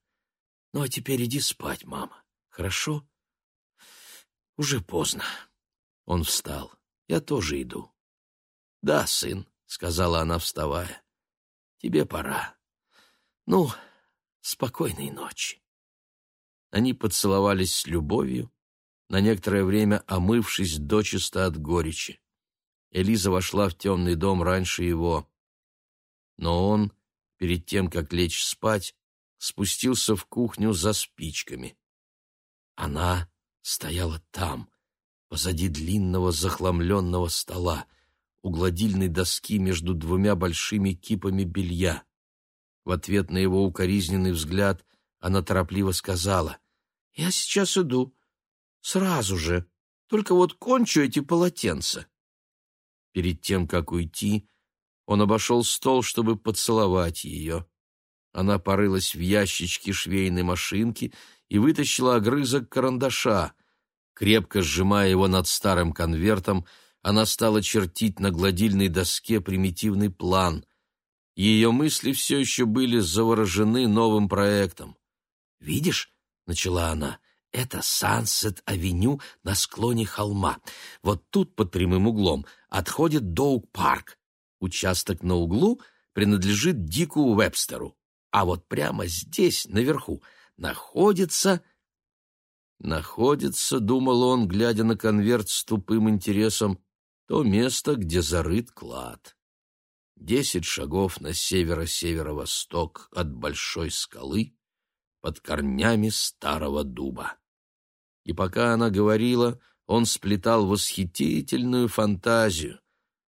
Ну, а теперь иди спать, мама. Хорошо?» «Уже поздно». Он встал. «Я тоже иду». «Да, сын», — сказала она, вставая. «Тебе пора. Ну, спокойной ночи». Они поцеловались с любовью, на некоторое время омывшись дочисто от горечи. Элиза вошла в темный дом раньше его. Но он, перед тем, как лечь спать, спустился в кухню за спичками. Она стояла там, позади длинного захламленного стола, у гладильной доски между двумя большими кипами белья. В ответ на его укоризненный взгляд — она торопливо сказала. «Я сейчас иду. Сразу же. Только вот кончу эти полотенца». Перед тем, как уйти, он обошел стол, чтобы поцеловать ее. Она порылась в ящичке швейной машинки и вытащила огрызок карандаша. Крепко сжимая его над старым конвертом, она стала чертить на гладильной доске примитивный план. Ее мысли все еще были заворожены новым проектом. «Видишь?» — начала она. «Это Сансет-авеню на склоне холма. Вот тут, под прямым углом, отходит Доук-парк. Участок на углу принадлежит Дику Вебстеру, А вот прямо здесь, наверху, находится... Находится, думал он, глядя на конверт с тупым интересом, то место, где зарыт клад. Десять шагов на северо-северо-восток от большой скалы под корнями старого дуба. И пока она говорила, он сплетал восхитительную фантазию.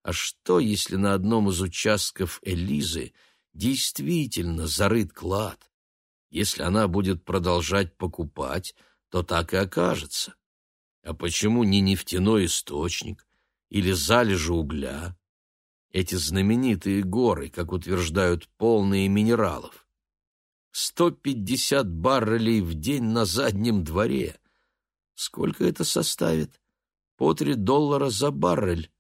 А что, если на одном из участков Элизы действительно зарыт клад? Если она будет продолжать покупать, то так и окажется. А почему не нефтяной источник или залежи угля? Эти знаменитые горы, как утверждают, полные минералов. 150 баррелей в день на заднем дворе. Сколько это составит? По три доллара за баррель.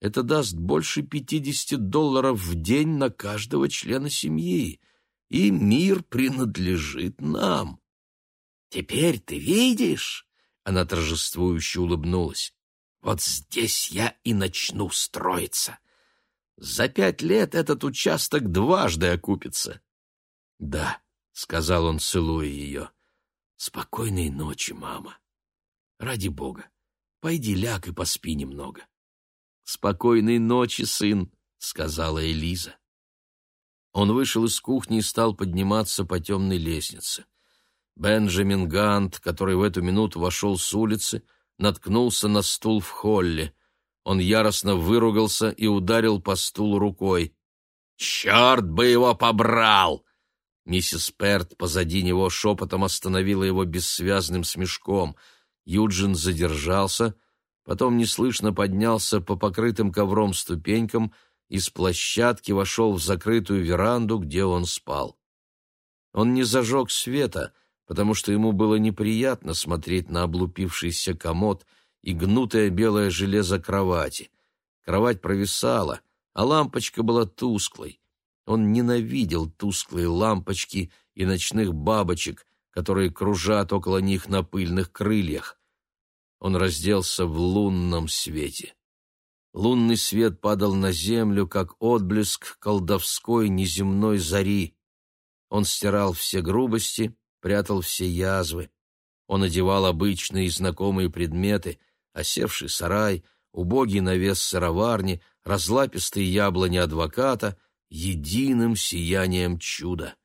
Это даст больше 50 долларов в день на каждого члена семьи. И мир принадлежит нам. Теперь ты видишь, она торжествующе улыбнулась. Вот здесь я и начну строиться. За пять лет этот участок дважды окупится. Да, сказал он, целуя ее. Спокойной ночи, мама. Ради бога, пойди ляг и поспи немного. Спокойной ночи, сын, сказала Элиза. Он вышел из кухни и стал подниматься по темной лестнице. Бенджамин Гант, который в эту минуту вошел с улицы, наткнулся на стул в холле. Он яростно выругался и ударил по стулу рукой. «Черт бы его побрал!» Миссис Перт позади него шепотом остановила его бессвязным смешком. Юджин задержался, потом неслышно поднялся по покрытым ковром ступенькам и с площадки вошел в закрытую веранду, где он спал. Он не зажег света, потому что ему было неприятно смотреть на облупившийся комод и гнутое белое железо кровати. Кровать провисала, а лампочка была тусклой. Он ненавидел тусклые лампочки и ночных бабочек, которые кружат около них на пыльных крыльях. Он разделся в лунном свете. Лунный свет падал на землю, как отблеск колдовской неземной зари. Он стирал все грубости, прятал все язвы. Он одевал обычные знакомые предметы, осевший сарай, убогий навес сыроварни, разлапистые яблони адвоката, единым сиянием чуда.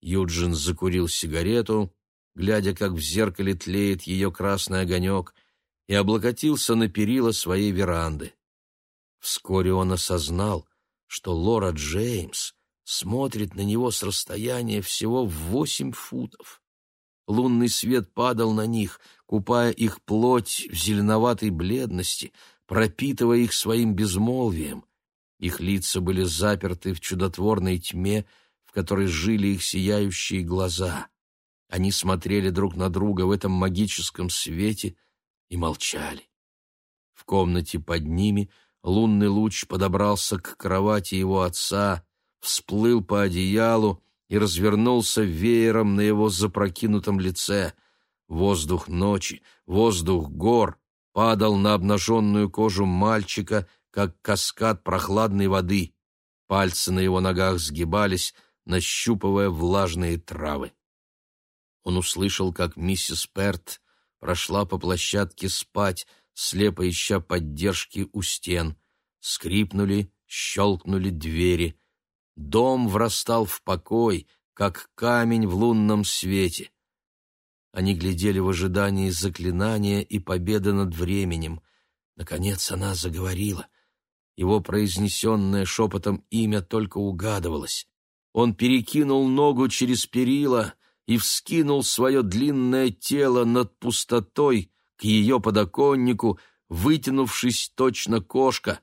Юджин закурил сигарету, глядя, как в зеркале тлеет ее красный огонек, и облокотился на перила своей веранды. Вскоре он осознал, что Лора Джеймс смотрит на него с расстояния всего в восемь футов. Лунный свет падал на них, купая их плоть в зеленоватой бледности, пропитывая их своим безмолвием. Их лица были заперты в чудотворной тьме, в которой жили их сияющие глаза. Они смотрели друг на друга в этом магическом свете и молчали. В комнате под ними лунный луч подобрался к кровати его отца, всплыл по одеялу и развернулся веером на его запрокинутом лице. Воздух ночи, воздух гор падал на обнаженную кожу мальчика, как каскад прохладной воды. Пальцы на его ногах сгибались, нащупывая влажные травы. Он услышал, как миссис Перт прошла по площадке спать, слепо ища поддержки у стен. Скрипнули, щелкнули двери — Дом врастал в покой, как камень в лунном свете. Они глядели в ожидании заклинания и победы над временем. Наконец она заговорила. Его произнесенное шепотом имя только угадывалось. Он перекинул ногу через перила и вскинул свое длинное тело над пустотой к ее подоконнику, вытянувшись точно кошка.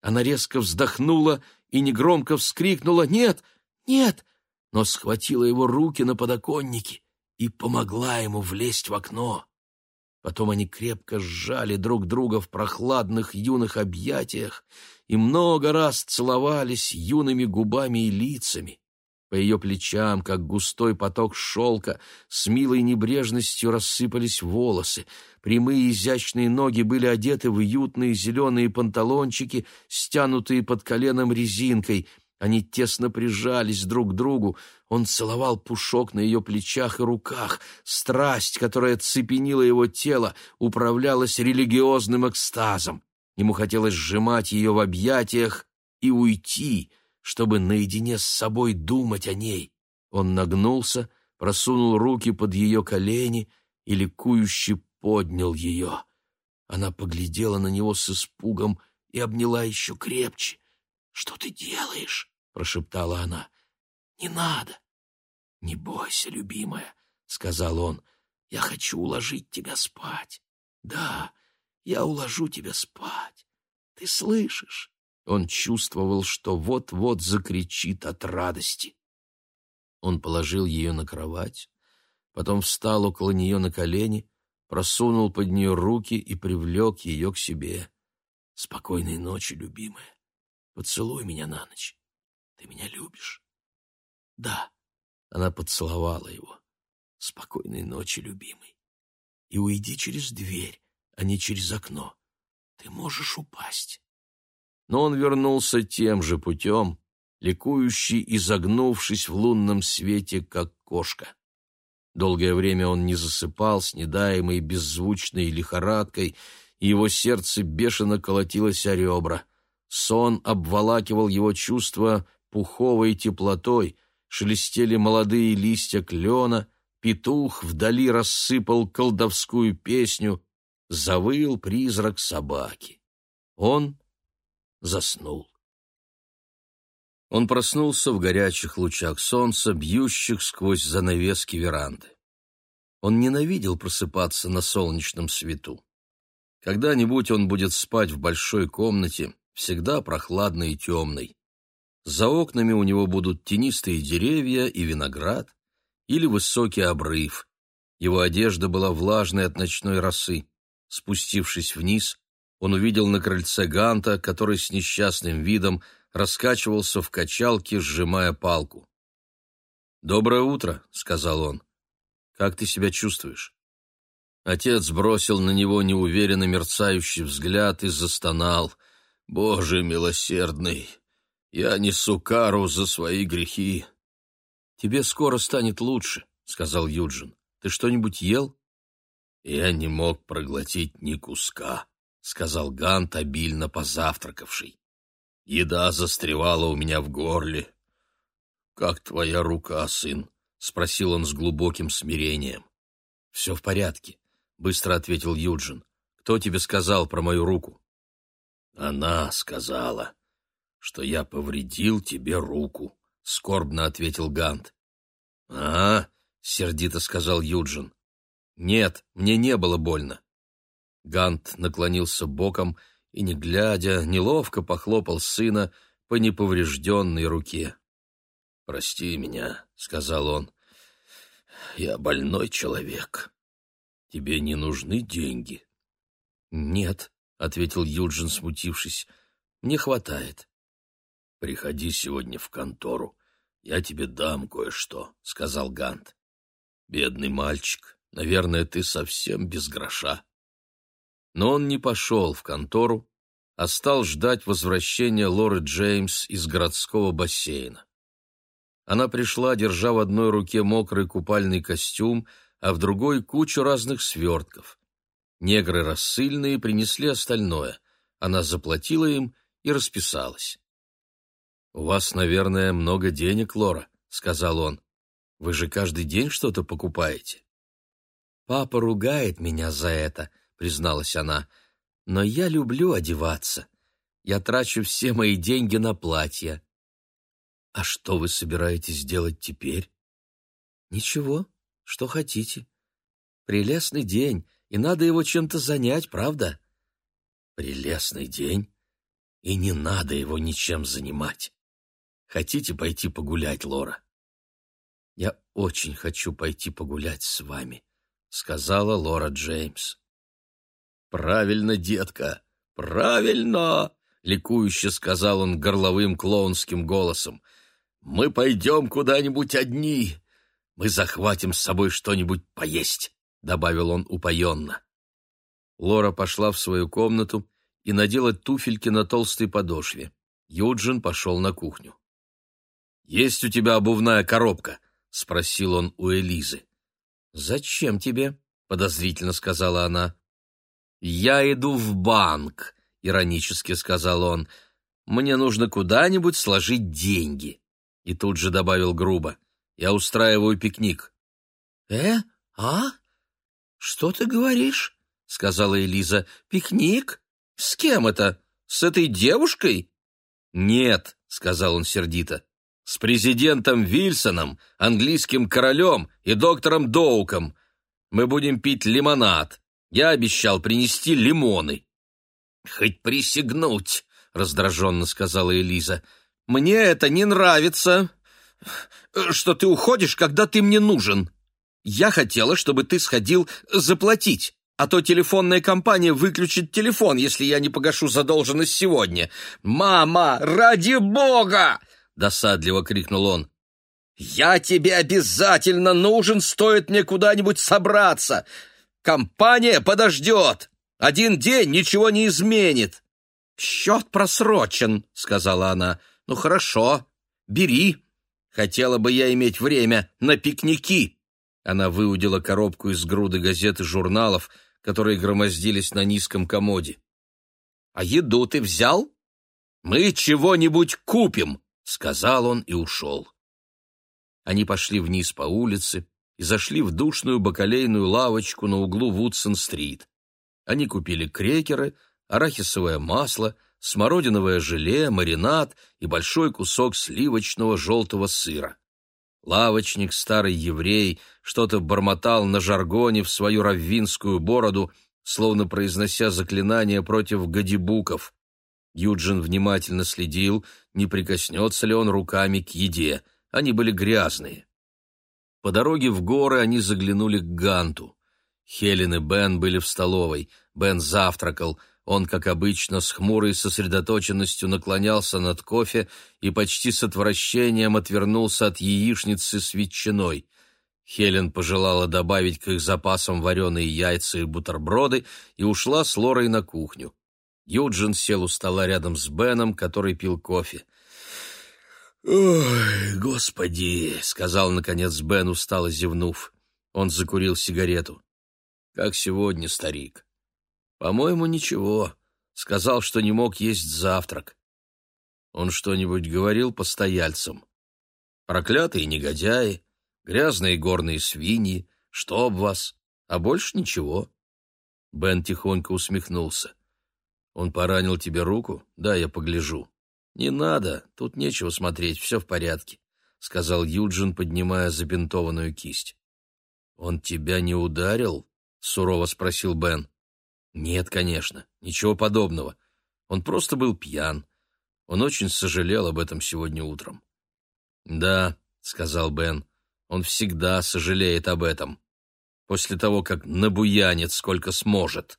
Она резко вздохнула и негромко вскрикнула «Нет! Нет!», но схватила его руки на подоконнике и помогла ему влезть в окно. Потом они крепко сжали друг друга в прохладных юных объятиях и много раз целовались юными губами и лицами. По ее плечам, как густой поток шелка, с милой небрежностью рассыпались волосы. Прямые изящные ноги были одеты в уютные зеленые панталончики, стянутые под коленом резинкой. Они тесно прижались друг к другу. Он целовал пушок на ее плечах и руках. Страсть, которая цепенила его тело, управлялась религиозным экстазом. Ему хотелось сжимать ее в объятиях и уйти, чтобы наедине с собой думать о ней. Он нагнулся, просунул руки под ее колени и ликующе поднял ее. Она поглядела на него с испугом и обняла еще крепче. «Что ты делаешь?» — прошептала она. «Не надо». «Не бойся, любимая», — сказал он. «Я хочу уложить тебя спать. Да, я уложу тебя спать. Ты слышишь?» Он чувствовал, что вот-вот закричит от радости. Он положил ее на кровать, потом встал около нее на колени, просунул под нее руки и привлек ее к себе. «Спокойной ночи, любимая. Поцелуй меня на ночь. Ты меня любишь?» «Да». Она поцеловала его. «Спокойной ночи, любимый. И уйди через дверь, а не через окно. Ты можешь упасть». Но он вернулся тем же путем, ликующий и загнувшись в лунном свете, как кошка. Долгое время он не засыпал, снедаемый беззвучной лихорадкой, и его сердце бешено колотилось о ребра. Сон обволакивал его чувства пуховой теплотой, шелестели молодые листья клена, петух вдали рассыпал колдовскую песню, завыл призрак собаки. Он заснул. Он проснулся в горячих лучах солнца, бьющих сквозь занавески веранды. Он ненавидел просыпаться на солнечном свету. Когда-нибудь он будет спать в большой комнате, всегда прохладной и темной. За окнами у него будут тенистые деревья и виноград или высокий обрыв. Его одежда была влажной от ночной росы. Спустившись вниз, он увидел на крыльце Ганта, который с несчастным видом раскачивался в качалке, сжимая палку. «Доброе утро», — сказал он. «Как ты себя чувствуешь?» Отец бросил на него неуверенно мерцающий взгляд и застонал. «Боже милосердный, я несу кару за свои грехи». «Тебе скоро станет лучше», — сказал Юджин. «Ты что-нибудь ел?» «Я не мог проглотить ни куска», — сказал Гант, обильно позавтракавший. Еда застревала у меня в горле. «Как твоя рука, сын?» — спросил он с глубоким смирением. «Все в порядке», — быстро ответил Юджин. «Кто тебе сказал про мою руку?» «Она сказала, что я повредил тебе руку», — скорбно ответил Гант. «А, — сердито сказал Юджин. «Нет, мне не было больно». Гант наклонился боком и, не глядя, неловко похлопал сына по неповрежденной руке. «Прости меня», — сказал он, — «я больной человек. Тебе не нужны деньги?» «Нет», — ответил Юджин, смутившись, — «мне хватает». «Приходи сегодня в контору, я тебе дам кое-что», — сказал Гант. «Бедный мальчик, наверное, ты совсем без гроша». Но он не пошел в контору, а стал ждать возвращения Лоры Джеймс из городского бассейна. Она пришла, держа в одной руке мокрый купальный костюм, а в другой — кучу разных свертков. Негры рассыльные принесли остальное. Она заплатила им и расписалась. «У вас, наверное, много денег, Лора», — сказал он. «Вы же каждый день что-то покупаете». «Папа ругает меня за это», призналась она. «Но я люблю одеваться. Я трачу все мои деньги на платья». «А что вы собираетесь делать теперь?» «Ничего, что хотите. Прелестный день, и надо его чем-то занять, правда?» «Прелестный день, и не надо его ничем занимать. Хотите пойти погулять, Лора?» «Я очень хочу пойти погулять с вами», — сказала Лора Джеймс. «Правильно, детка, правильно!» — ликующе сказал он горловым клоунским голосом. «Мы пойдем куда-нибудь одни. Мы захватим с собой что-нибудь поесть», — добавил он упоенно. Лора пошла в свою комнату и надела туфельки на толстой подошве. Юджин пошел на кухню. «Есть у тебя обувная коробка?» — спросил он у Элизы. «Зачем тебе?» — подозрительно сказала она. «Я иду в банк», — иронически сказал он. «Мне нужно куда-нибудь сложить деньги». И тут же добавил грубо. «Я устраиваю пикник». «Э? А? Что ты говоришь?» — сказала Элиза. «Пикник? С кем это? С этой девушкой?» «Нет», — сказал он сердито с президентом Вильсоном, английским королем и доктором Доуком. Мы будем пить лимонад. Я обещал принести лимоны». «Хоть присягнуть», — раздраженно сказала Элиза. «Мне это не нравится, что ты уходишь, когда ты мне нужен. Я хотела, чтобы ты сходил заплатить, а то телефонная компания выключит телефон, если я не погашу задолженность сегодня. Мама, ради бога!» Досадливо крикнул он. «Я тебе обязательно нужен, стоит мне куда-нибудь собраться. Компания подождет. Один день ничего не изменит». «Счет просрочен», — сказала она. «Ну хорошо, бери. Хотела бы я иметь время на пикники». Она выудила коробку из груды газет и журналов, которые громоздились на низком комоде. «А еду ты взял? Мы чего-нибудь купим», сказал он и ушел. Они пошли вниз по улице и зашли в душную бакалейную лавочку на углу Вудсон-стрит. Они купили крекеры, арахисовое масло, смородиновое желе, маринад и большой кусок сливочного желтого сыра. Лавочник, старый еврей, что-то бормотал на жаргоне в свою раввинскую бороду, словно произнося заклинание против гадибуков. Юджин внимательно следил, не прикоснется ли он руками к еде. Они были грязные. По дороге в горы они заглянули к Ганту. Хелен и Бен были в столовой. Бен завтракал. Он, как обычно, с хмурой сосредоточенностью наклонялся над кофе и почти с отвращением отвернулся от яичницы с ветчиной. Хелен пожелала добавить к их запасам вареные яйца и бутерброды и ушла с Лорой на кухню. Юджин сел у стола рядом с Беном, который пил кофе. «Ой, господи!» — сказал, наконец, Бен, устало зевнув. Он закурил сигарету. «Как сегодня, старик?» «По-моему, ничего. Сказал, что не мог есть завтрак. Он что-нибудь говорил постояльцам? Проклятые негодяи, грязные горные свиньи, чтоб вас, а больше ничего». Бен тихонько усмехнулся. Он поранил тебе руку? Да, я погляжу. Не надо, тут нечего смотреть, все в порядке, сказал Юджин, поднимая забинтованную кисть. Он тебя не ударил? сурово спросил Бен. Нет, конечно, ничего подобного. Он просто был пьян. Он очень сожалел об этом сегодня утром. Да, сказал Бен. Он всегда сожалеет об этом. После того, как набуянит сколько сможет.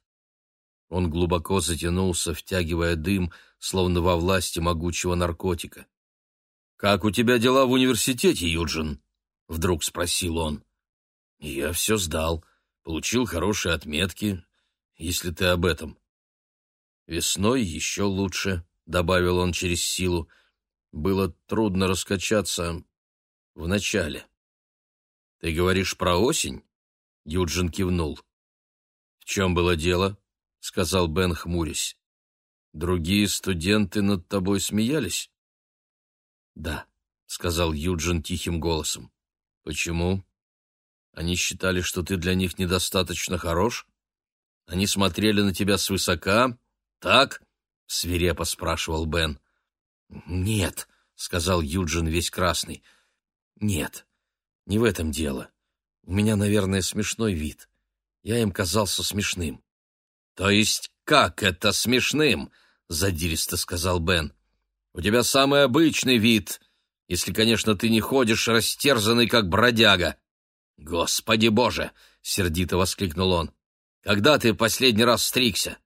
Он глубоко затянулся, втягивая дым, словно во власти могучего наркотика. «Как у тебя дела в университете, Юджин?» — вдруг спросил он. «Я все сдал, получил хорошие отметки, если ты об этом». «Весной еще лучше», — добавил он через силу. «Было трудно раскачаться в начале». «Ты говоришь про осень?» — Юджин кивнул. «В чем было дело?» — сказал Бен, хмурясь. «Другие студенты над тобой смеялись?» «Да», — сказал Юджин тихим голосом. «Почему? Они считали, что ты для них недостаточно хорош? Они смотрели на тебя свысока? Так?» — свирепо спрашивал Бен. «Нет», — сказал Юджин весь красный. «Нет, не в этом дело. У меня, наверное, смешной вид. Я им казался смешным». «То есть как это смешным?» — задиристо сказал Бен. «У тебя самый обычный вид, если, конечно, ты не ходишь растерзанный, как бродяга». «Господи боже!» — сердито воскликнул он. «Когда ты последний раз стригся?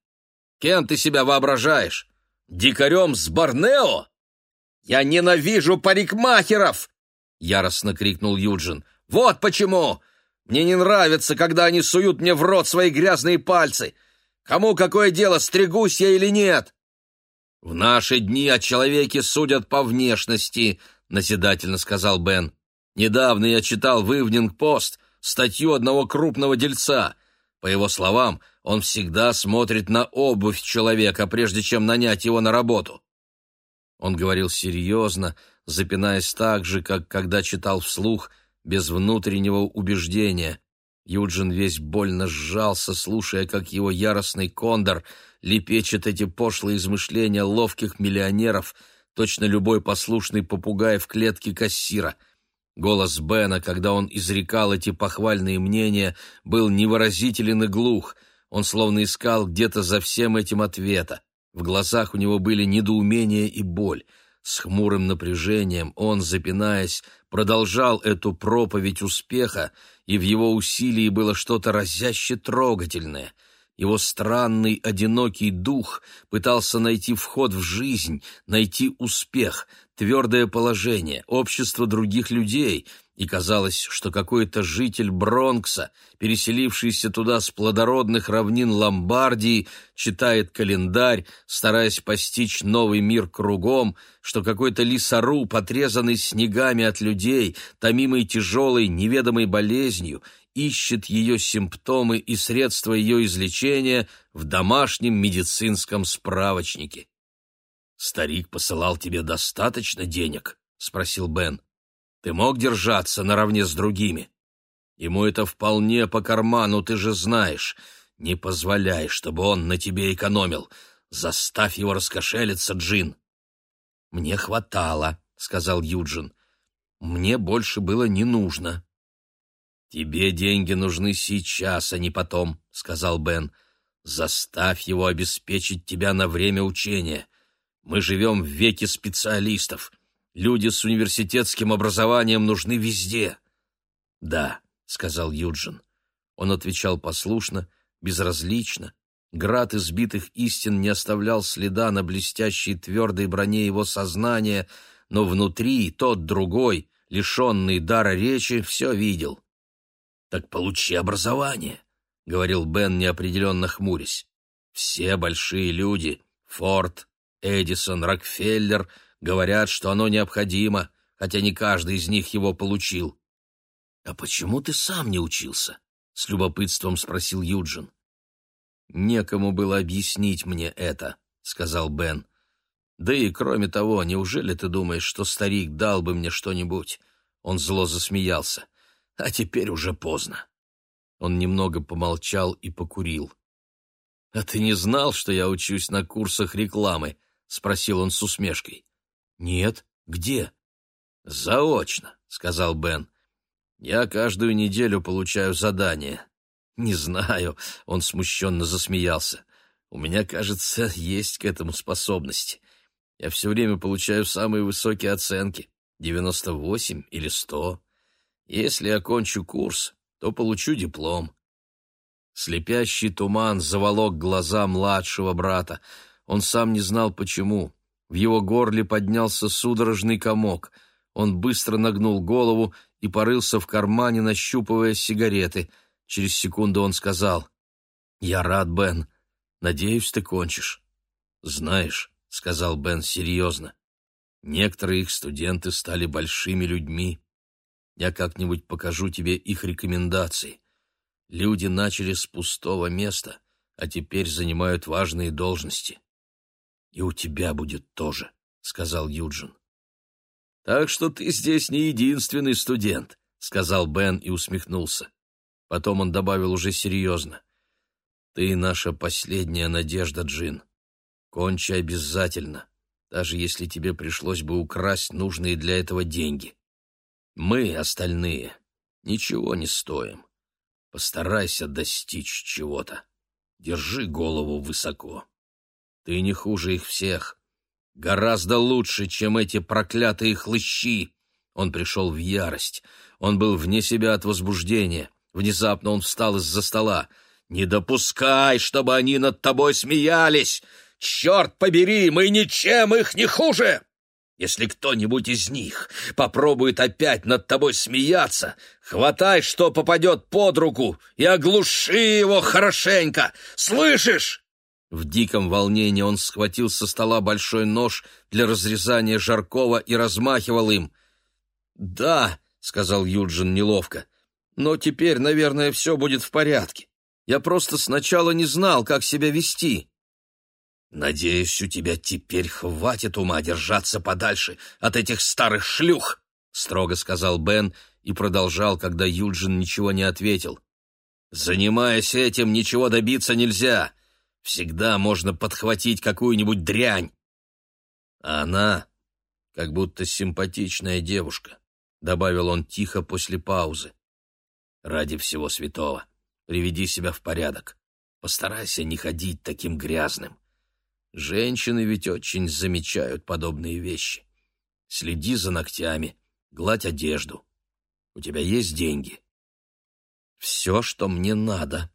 Кем ты себя воображаешь? Дикарем с Борнео? Я ненавижу парикмахеров!» — яростно крикнул Юджин. «Вот почему! Мне не нравится, когда они суют мне в рот свои грязные пальцы. Кому какое дело, стригусь я или нет? В наши дни о человеке судят по внешности, — назидательно сказал Бен. «Недавно я читал в «Ивнинг-пост» статью одного крупного дельца. По его словам, он всегда смотрит на обувь человека, прежде чем нанять его на работу». Он говорил серьезно, запинаясь так же, как когда читал вслух, без внутреннего убеждения. Юджин весь больно сжался, слушая, как его яростный кондор лепечет эти пошлые измышления ловких миллионеров, точно любой послушный попугай в клетке кассира. Голос Бена, когда он изрекал эти похвальные мнения, был невыразителен и глух. Он словно искал где-то за всем этим ответа. В глазах у него были недоумение и боль. С хмурым напряжением он, запинаясь, продолжал эту проповедь успеха, и в его усилии было что-то разяще трогательное. Его странный, одинокий дух пытался найти вход в жизнь, найти успех, твердое положение, общество других людей — и казалось, что какой-то житель Бронкса, переселившийся туда с плодородных равнин Ломбардии, читает календарь, стараясь постичь новый мир кругом, что какой-то лисору, потрезанный снегами от людей, томимый тяжелой неведомой болезнью, ищет ее симптомы и средства ее излечения в домашнем медицинском справочнике. «Старик посылал тебе достаточно денег?» — спросил Бен. Ты мог держаться наравне с другими? Ему это вполне по карману, ты же знаешь. Не позволяй, чтобы он на тебе экономил. Заставь его раскошелиться, Джин. Мне хватало, сказал Юджин. Мне больше было не нужно. Тебе деньги нужны сейчас, а не потом, сказал Бен. Заставь его обеспечить тебя на время учения. Мы живем в веке специалистов. Люди с университетским образованием нужны везде. Да, сказал Юджин. Он отвечал послушно, безразлично. Град избитых истин не оставлял следа на блестящей твердой броне его сознания, но внутри тот другой, лишенный дара речи, все видел. «Так получи образование», — говорил Бен, неопределенно хмурясь. «Все большие люди — Форд, Эдисон, Рокфеллер — Говорят, что оно необходимо, хотя не каждый из них его получил. «А почему ты сам не учился?» — с любопытством спросил Юджин. «Некому было объяснить мне это», — сказал Бен. «Да и кроме того, неужели ты думаешь, что старик дал бы мне что-нибудь?» Он зло засмеялся. «А теперь уже поздно». Он немного помолчал и покурил. «А ты не знал, что я учусь на курсах рекламы?» — спросил он с усмешкой. «Нет. Где?» «Заочно», — сказал Бен. «Я каждую неделю получаю задание». «Не знаю», — он смущенно засмеялся. «У меня, кажется, есть к этому способности. Я все время получаю самые высокие оценки, 98 или 100. Если окончу курс, то получу диплом». Слепящий туман заволок глаза младшего брата. Он сам не знал, почему. В его горле поднялся судорожный комок. Он быстро нагнул голову и порылся в кармане, нащупывая сигареты. Через секунду он сказал, «Я рад, Бен. Надеюсь, ты кончишь». «Знаешь», — сказал Бен серьезно, «некоторые их студенты стали большими людьми. Я как-нибудь покажу тебе их рекомендации. Люди начали с пустого места, а теперь занимают важные должности. «И у тебя будет тоже», — сказал Юджин. «Так что ты здесь не единственный студент», — сказал Бен и усмехнулся. Потом он добавил уже серьезно. «Ты наша последняя надежда, Джин. Кончи обязательно, даже если тебе пришлось бы украсть нужные для этого деньги. Мы, остальные, ничего не стоим. Постарайся достичь чего-то. Держи голову высоко». Ты не хуже их всех. Гораздо лучше, чем эти проклятые хлыщи. Он пришел в ярость. Он был вне себя от возбуждения. Внезапно он встал из-за стола. «Не допускай, чтобы они над тобой смеялись! Черт побери, мы ничем их не хуже!» Если кто-нибудь из них попробует опять над тобой смеяться, хватай, что попадет под руку, и оглуши его хорошенько. Слышишь? В диком волнении он схватил со стола большой нож для разрезания жаркого и размахивал им. «Да», — сказал Юджин неловко, — «но теперь, наверное, все будет в порядке. Я просто сначала не знал, как себя вести». «Надеюсь, у тебя теперь хватит ума держаться подальше от этих старых шлюх», — строго сказал Бен и продолжал, когда Юджин ничего не ответил. «Занимаясь этим, ничего добиться нельзя. Всегда можно подхватить какую-нибудь дрянь. А она как будто симпатичная девушка», — добавил он тихо после паузы. «Ради всего святого, приведи себя в порядок. Постарайся не ходить таким грязным. Женщины ведь очень замечают подобные вещи. Следи за ногтями, гладь одежду. У тебя есть деньги?» «Все, что мне надо», —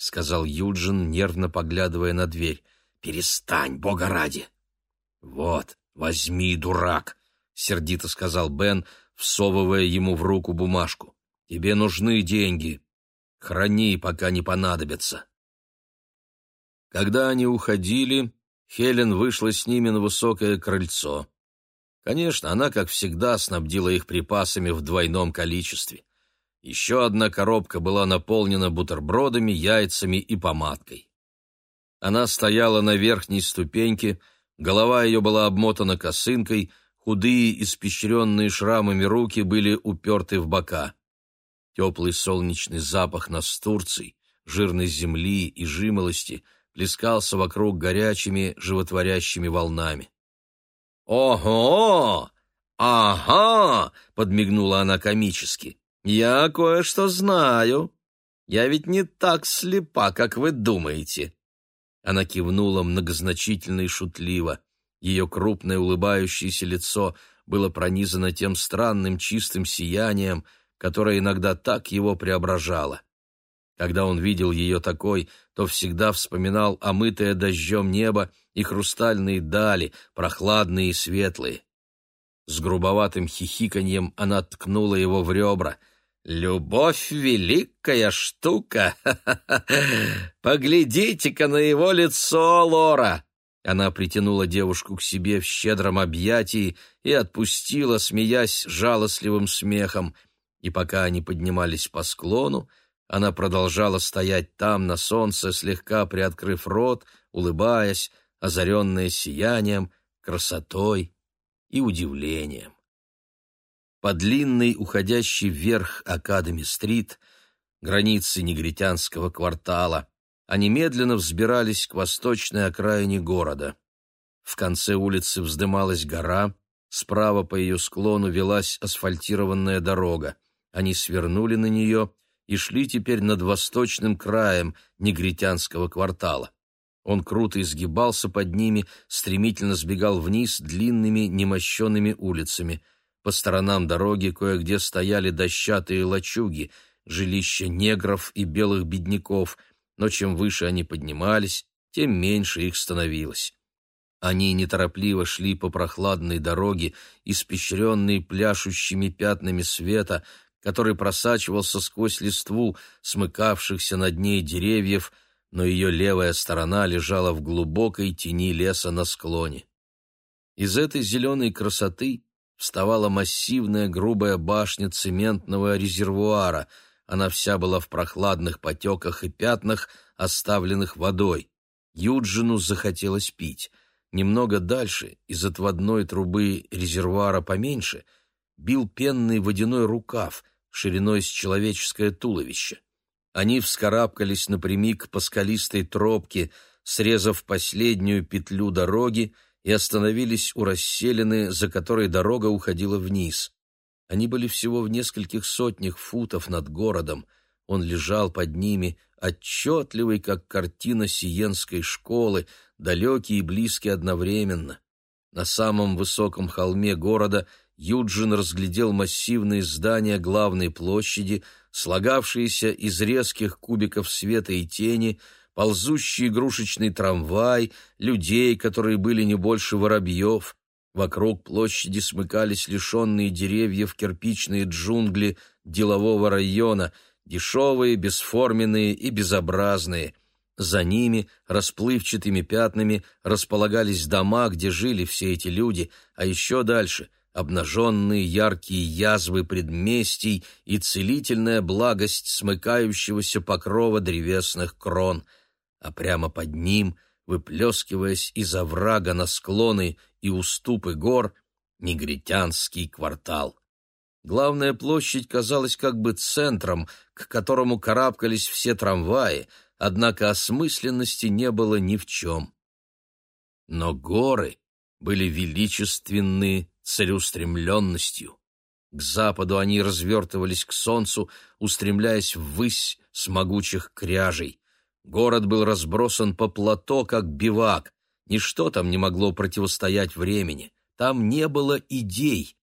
сказал Юджин, нервно поглядывая на дверь. «Перестань, бога ради!» «Вот, возьми, дурак!» — сердито сказал Бен, всовывая ему в руку бумажку. «Тебе нужны деньги. Храни, пока не понадобятся». Когда они уходили, Хелен вышла с ними на высокое крыльцо. Конечно, она, как всегда, снабдила их припасами в двойном количестве. Еще одна коробка была наполнена бутербродами, яйцами и помадкой. Она стояла на верхней ступеньке, голова ее была обмотана косынкой, худые, испещренные шрамами руки были уперты в бока. Теплый солнечный запах настурций, жирной земли и жимолости — плескался вокруг горячими, животворящими волнами. «Ого! Ага!» — подмигнула она комически. «Я кое-что знаю. Я ведь не так слепа, как вы думаете». Она кивнула многозначительно и шутливо. Ее крупное улыбающееся лицо было пронизано тем странным чистым сиянием, которое иногда так его преображало. Когда он видел ее такой, то всегда вспоминал омытое дождем небо и хрустальные дали, прохладные и светлые. С грубоватым хихиканьем она ткнула его в ребра. «Любовь — великая штука! Поглядите-ка на его лицо, Лора!» Она притянула девушку к себе в щедром объятии и отпустила, смеясь жалостливым смехом. И пока они поднимались по склону, она продолжала стоять там на солнце, слегка приоткрыв рот, улыбаясь, озаренная сиянием, красотой и удивлением. По длинной, уходящей вверх Академи-стрит, границы негритянского квартала, они медленно взбирались к восточной окраине города. В конце улицы вздымалась гора, справа по ее склону велась асфальтированная дорога. Они свернули на нее и шли теперь над восточным краем негритянского квартала. Он круто изгибался под ними, стремительно сбегал вниз длинными немощенными улицами. По сторонам дороги кое-где стояли дощатые лачуги, жилища негров и белых бедняков, но чем выше они поднимались, тем меньше их становилось. Они неторопливо шли по прохладной дороге, испещренной пляшущими пятнами света, который просачивался сквозь листву смыкавшихся над ней деревьев, но ее левая сторона лежала в глубокой тени леса на склоне. Из этой зеленой красоты вставала массивная грубая башня цементного резервуара, она вся была в прохладных потеках и пятнах, оставленных водой. Юджину захотелось пить. Немного дальше, из отводной трубы резервуара поменьше, бил пенный водяной рукав, шириной с человеческое туловище. Они вскарабкались напрямик по скалистой тропке, срезав последнюю петлю дороги, и остановились у расселины, за которой дорога уходила вниз. Они были всего в нескольких сотнях футов над городом. Он лежал под ними, отчетливый, как картина сиенской школы, далекий и близкий одновременно. На самом высоком холме города Юджин разглядел массивные здания главной площади, слагавшиеся из резких кубиков света и тени, ползущий игрушечный трамвай, людей, которые были не больше воробьев. Вокруг площади смыкались лишенные деревьев кирпичные джунгли делового района, дешевые, бесформенные и безобразные. За ними расплывчатыми пятнами располагались дома, где жили все эти люди, а еще дальше — обнаженные яркие язвы предместий и целительная благость смыкающегося покрова древесных крон. А прямо под ним, выплескиваясь из оврага на склоны и уступы гор, негритянский квартал. Главная площадь казалась как бы центром, к которому карабкались все трамваи, однако осмысленности не было ни в чем. Но горы были величественны целеустремленностью. К западу они развертывались к солнцу, устремляясь ввысь с могучих кряжей. Город был разбросан по плато, как бивак. Ничто там не могло противостоять времени. Там не было идей.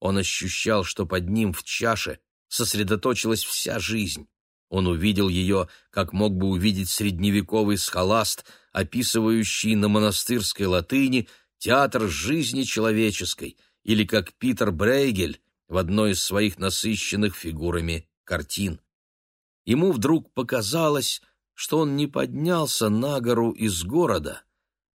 Он ощущал, что под ним в чаше сосредоточилась вся жизнь. Он увидел ее, как мог бы увидеть средневековый схоласт, описывающий на монастырской латыни театр жизни человеческой, или как Питер Брейгель в одной из своих насыщенных фигурами картин. Ему вдруг показалось, что он не поднялся на гору из города,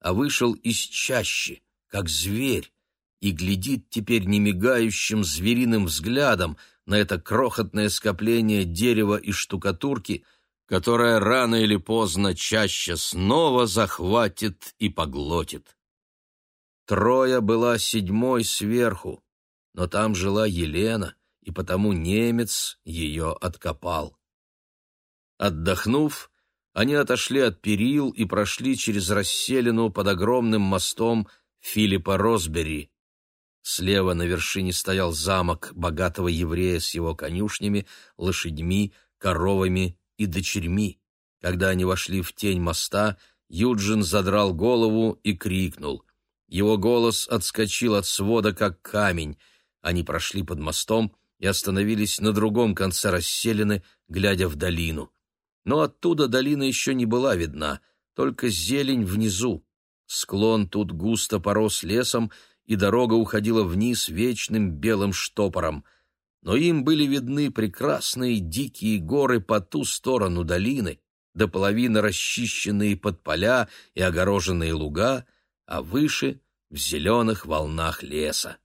а вышел из чащи, как зверь, и глядит теперь немигающим звериным взглядом на это крохотное скопление дерева и штукатурки, которое рано или поздно чаще снова захватит и поглотит. Троя была седьмой сверху, но там жила Елена, и потому немец ее откопал. Отдохнув, они отошли от перил и прошли через расселину под огромным мостом Филиппа Росбери, Слева на вершине стоял замок богатого еврея с его конюшнями, лошадьми, коровами и дочерьми. Когда они вошли в тень моста, Юджин задрал голову и крикнул. Его голос отскочил от свода, как камень. Они прошли под мостом и остановились на другом конце расселены, глядя в долину. Но оттуда долина еще не была видна, только зелень внизу. Склон тут густо порос лесом, и дорога уходила вниз вечным белым штопором. Но им были видны прекрасные дикие горы по ту сторону долины, до половины расчищенные под поля и огороженные луга, а выше — в зеленых волнах леса.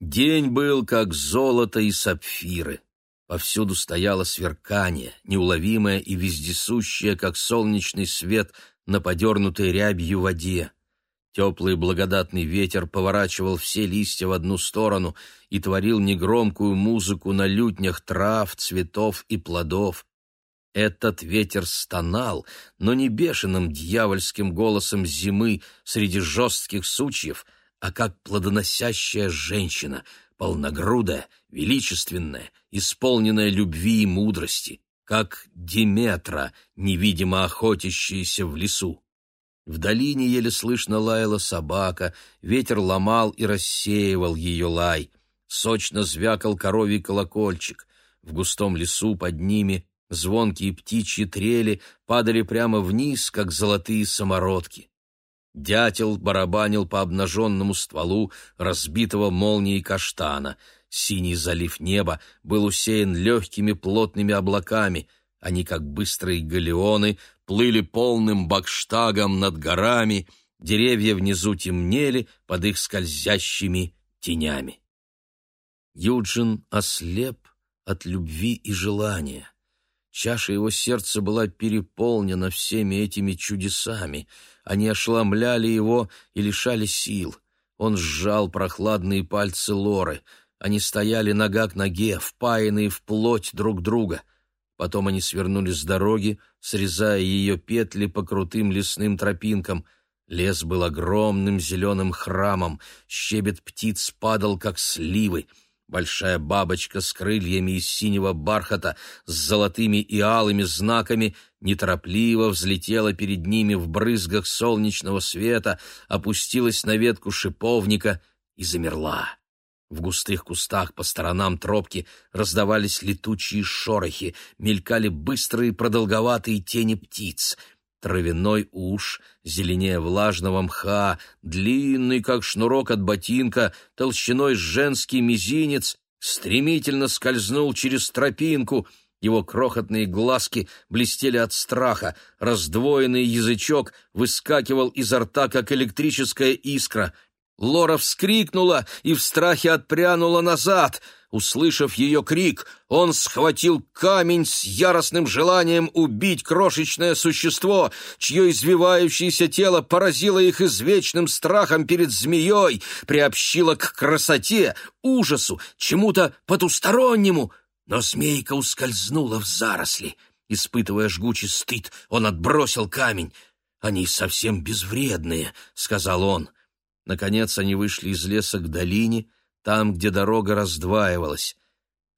День был как золото и сапфиры. Повсюду стояло сверкание, неуловимое и вездесущее, как солнечный свет на подернутой рябью воде. Теплый благодатный ветер поворачивал все листья в одну сторону и творил негромкую музыку на лютнях трав, цветов и плодов. Этот ветер стонал, но не бешеным дьявольским голосом зимы среди жестких сучьев, а как плодоносящая женщина, полногрудая, величественная, исполненная любви и мудрости, как Диметра, невидимо охотящаяся в лесу. В долине еле слышно лаяла собака, ветер ломал и рассеивал ее лай. Сочно звякал коровий колокольчик. В густом лесу под ними звонкие птичьи трели падали прямо вниз, как золотые самородки. Дятел барабанил по обнаженному стволу разбитого молнией каштана. Синий залив неба был усеян легкими плотными облаками. Они, как быстрые галеоны, плыли полным бакштагом над горами, деревья внизу темнели под их скользящими тенями. Юджин ослеп от любви и желания. Чаша его сердца была переполнена всеми этими чудесами. Они ошеломляли его и лишали сил. Он сжал прохладные пальцы Лоры. Они стояли нога к ноге, впаянные в плоть друг друга. Потом они свернули с дороги, срезая ее петли по крутым лесным тропинкам. Лес был огромным зеленым храмом, щебет птиц падал, как сливы. Большая бабочка с крыльями из синего бархата, с золотыми и алыми знаками, неторопливо взлетела перед ними в брызгах солнечного света, опустилась на ветку шиповника и замерла. В густых кустах по сторонам тропки раздавались летучие шорохи, мелькали быстрые продолговатые тени птиц. Травяной уж, зеленее влажного мха, длинный, как шнурок от ботинка, толщиной женский мизинец, стремительно скользнул через тропинку, Его крохотные глазки блестели от страха, раздвоенный язычок выскакивал изо рта, как электрическая искра. Лора вскрикнула и в страхе отпрянула назад. Услышав ее крик, он схватил камень с яростным желанием убить крошечное существо, чье извивающееся тело поразило их извечным страхом перед змеей, приобщило к красоте, ужасу, чему-то потустороннему — но змейка ускользнула в заросли. Испытывая жгучий стыд, он отбросил камень. «Они совсем безвредные», — сказал он. Наконец они вышли из леса к долине, там, где дорога раздваивалась.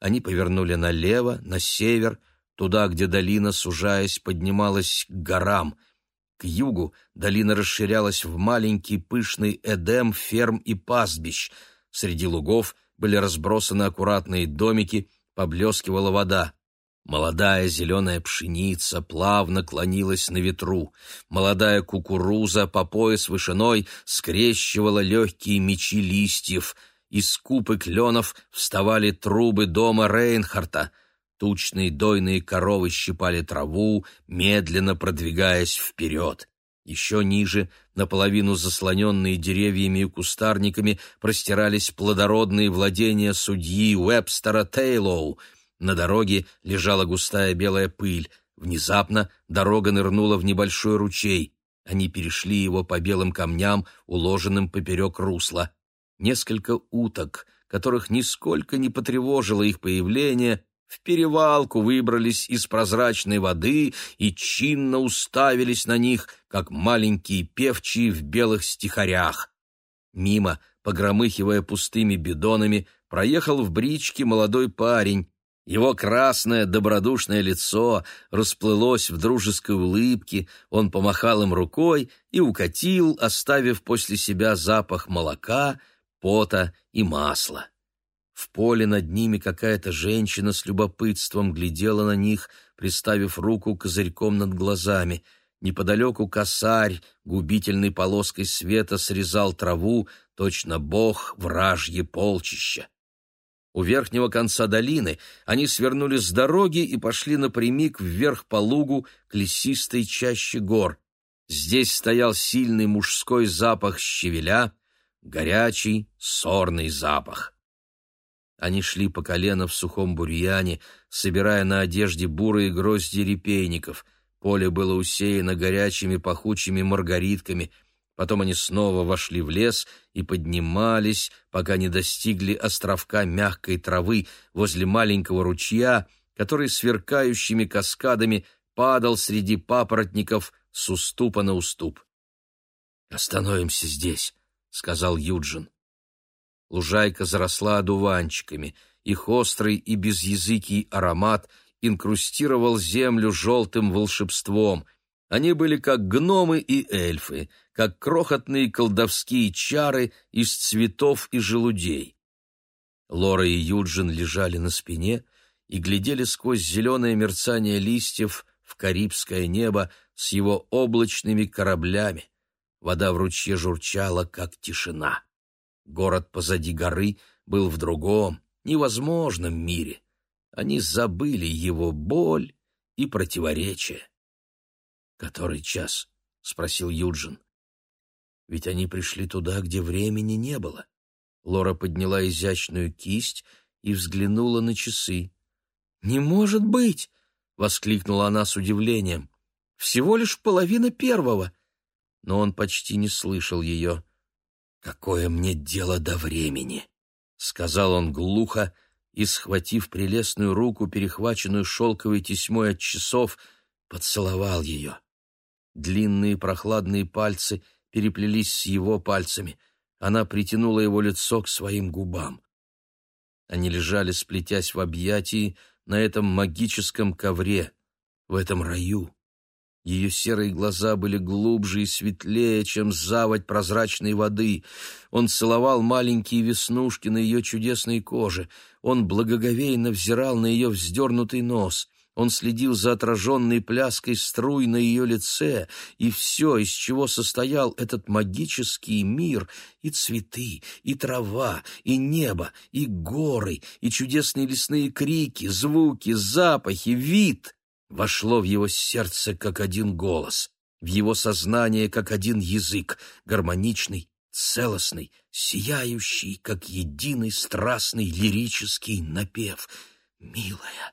Они повернули налево, на север, туда, где долина, сужаясь, поднималась к горам. К югу долина расширялась в маленький пышный эдем ферм и пастбищ. Среди лугов были разбросаны аккуратные домики, поблескивала вода. Молодая зеленая пшеница плавно клонилась на ветру. Молодая кукуруза по пояс вышиной скрещивала легкие мечи листьев. Из купы кленов вставали трубы дома Рейнхарта. Тучные дойные коровы щипали траву, медленно продвигаясь вперед. Еще ниже, наполовину заслоненные деревьями и кустарниками, простирались плодородные владения судьи Уэбстера Тейлоу. На дороге лежала густая белая пыль. Внезапно дорога нырнула в небольшой ручей. Они перешли его по белым камням, уложенным поперек русла. Несколько уток, которых нисколько не потревожило их появление, в перевалку выбрались из прозрачной воды и чинно уставились на них, как маленькие певчие в белых стихарях. Мимо, погромыхивая пустыми бидонами, проехал в бричке молодой парень. Его красное добродушное лицо расплылось в дружеской улыбке, он помахал им рукой и укатил, оставив после себя запах молока, пота и масла. В поле над ними какая-то женщина с любопытством глядела на них, приставив руку козырьком над глазами. Неподалеку косарь, губительной полоской света, срезал траву, точно бог вражье полчища. У верхнего конца долины они свернули с дороги и пошли напрямик вверх по лугу к лесистой чаще гор. Здесь стоял сильный мужской запах щавеля, горячий сорный запах. Они шли по колено в сухом бурьяне, собирая на одежде бурые грозди репейников. Поле было усеяно горячими пахучими маргаритками. Потом они снова вошли в лес и поднимались, пока не достигли островка мягкой травы возле маленького ручья, который сверкающими каскадами падал среди папоротников с уступа на уступ. «Остановимся здесь», — сказал Юджин. Лужайка заросла одуванчиками. Их острый и безязыкий аромат инкрустировал землю желтым волшебством. Они были как гномы и эльфы, как крохотные колдовские чары из цветов и желудей. Лора и Юджин лежали на спине и глядели сквозь зеленое мерцание листьев в карибское небо с его облачными кораблями. Вода в ручье журчала, как тишина. Город позади горы был в другом, невозможном мире. Они забыли его боль и противоречие. «Который час?» — спросил Юджин. «Ведь они пришли туда, где времени не было». Лора подняла изящную кисть и взглянула на часы. «Не может быть!» — воскликнула она с удивлением. «Всего лишь половина первого!» Но он почти не слышал ее. «Какое мне дело до времени?» — сказал он глухо и, схватив прелестную руку, перехваченную шелковой тесьмой от часов, поцеловал ее. Длинные прохладные пальцы переплелись с его пальцами. Она притянула его лицо к своим губам. Они лежали, сплетясь в объятии, на этом магическом ковре, в этом раю. Ее серые глаза были глубже и светлее, чем заводь прозрачной воды. Он целовал маленькие веснушки на ее чудесной коже. Он благоговейно взирал на ее вздернутый нос. Он следил за отраженной пляской струй на ее лице, и все, из чего состоял этот магический мир, и цветы, и трава, и небо, и горы, и чудесные лесные крики, звуки, запахи, вид, вошло в его сердце как один голос, в его сознание как один язык, гармоничный, целостный, сияющий, как единый страстный лирический напев. «Милая,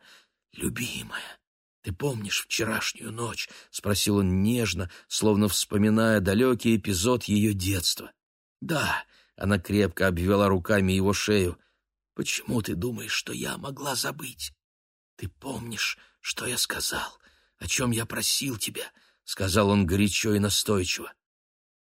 любимая, ты помнишь вчерашнюю ночь?» — спросил он нежно, словно вспоминая далекий эпизод ее детства. «Да», — она крепко обвела руками его шею. «Почему ты думаешь, что я могла забыть? Ты помнишь, что я сказал, о чем я просил тебя?» — сказал он горячо и настойчиво.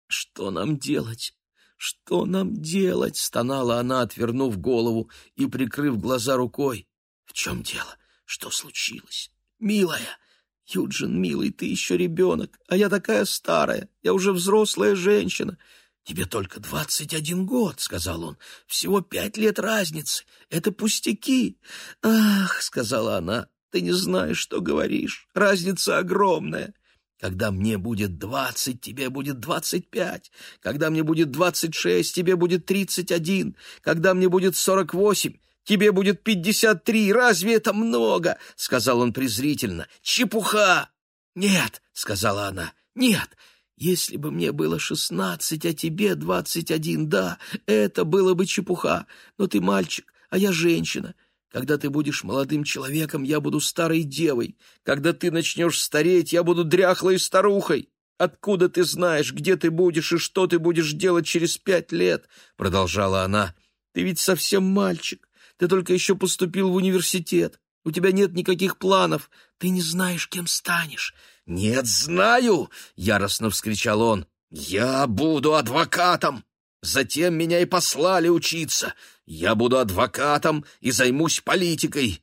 «Что нам делать? Что нам делать?» — стонала она, отвернув голову и прикрыв глаза рукой. «В чем дело? Что случилось? Милая!» «Юджин, милый, ты еще ребенок, а я такая старая, я уже взрослая женщина. Тебе только двадцать один год, — сказал он, — всего пять лет разницы, это пустяки. Ах, — сказала она, — ты не знаешь, что говоришь, разница огромная. Когда мне будет двадцать, тебе будет двадцать пять. Когда мне будет двадцать шесть, тебе будет тридцать один. Когда мне будет сорок восемь, тебе будет пятьдесят три. Разве это много?» — сказал он презрительно. «Чепуха!» «Нет», — сказала она, — «нет. Если бы мне было шестнадцать, а тебе двадцать один, да, это было бы чепуха. Но ты мальчик, а я женщина. Когда ты будешь молодым человеком, я буду старой девой. Когда ты начнешь стареть, я буду дряхлой старухой. Откуда ты знаешь, где ты будешь и что ты будешь делать через пять лет?» — продолжала она. «Ты ведь совсем мальчик. Ты только еще поступил в университет. У тебя нет никаких планов. Ты не знаешь, кем станешь». «Нет, знаю!» — яростно вскричал он. «Я буду адвокатом!» Затем меня и послали учиться. Я буду адвокатом и займусь политикой.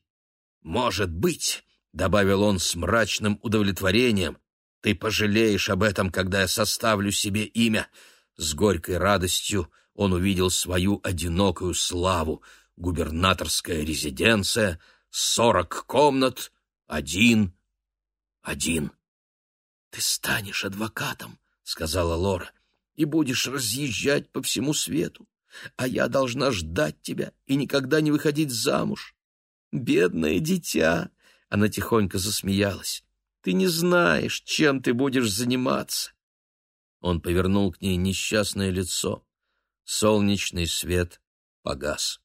Может быть, — добавил он с мрачным удовлетворением, — ты пожалеешь об этом, когда я составлю себе имя. С горькой радостью он увидел свою одинокую славу. Губернаторская резиденция, сорок комнат, один, один. — Ты станешь адвокатом, — сказала Лора и будешь разъезжать по всему свету, а я должна ждать тебя и никогда не выходить замуж. Бедное дитя!» — она тихонько засмеялась. «Ты не знаешь, чем ты будешь заниматься!» Он повернул к ней несчастное лицо. Солнечный свет погас.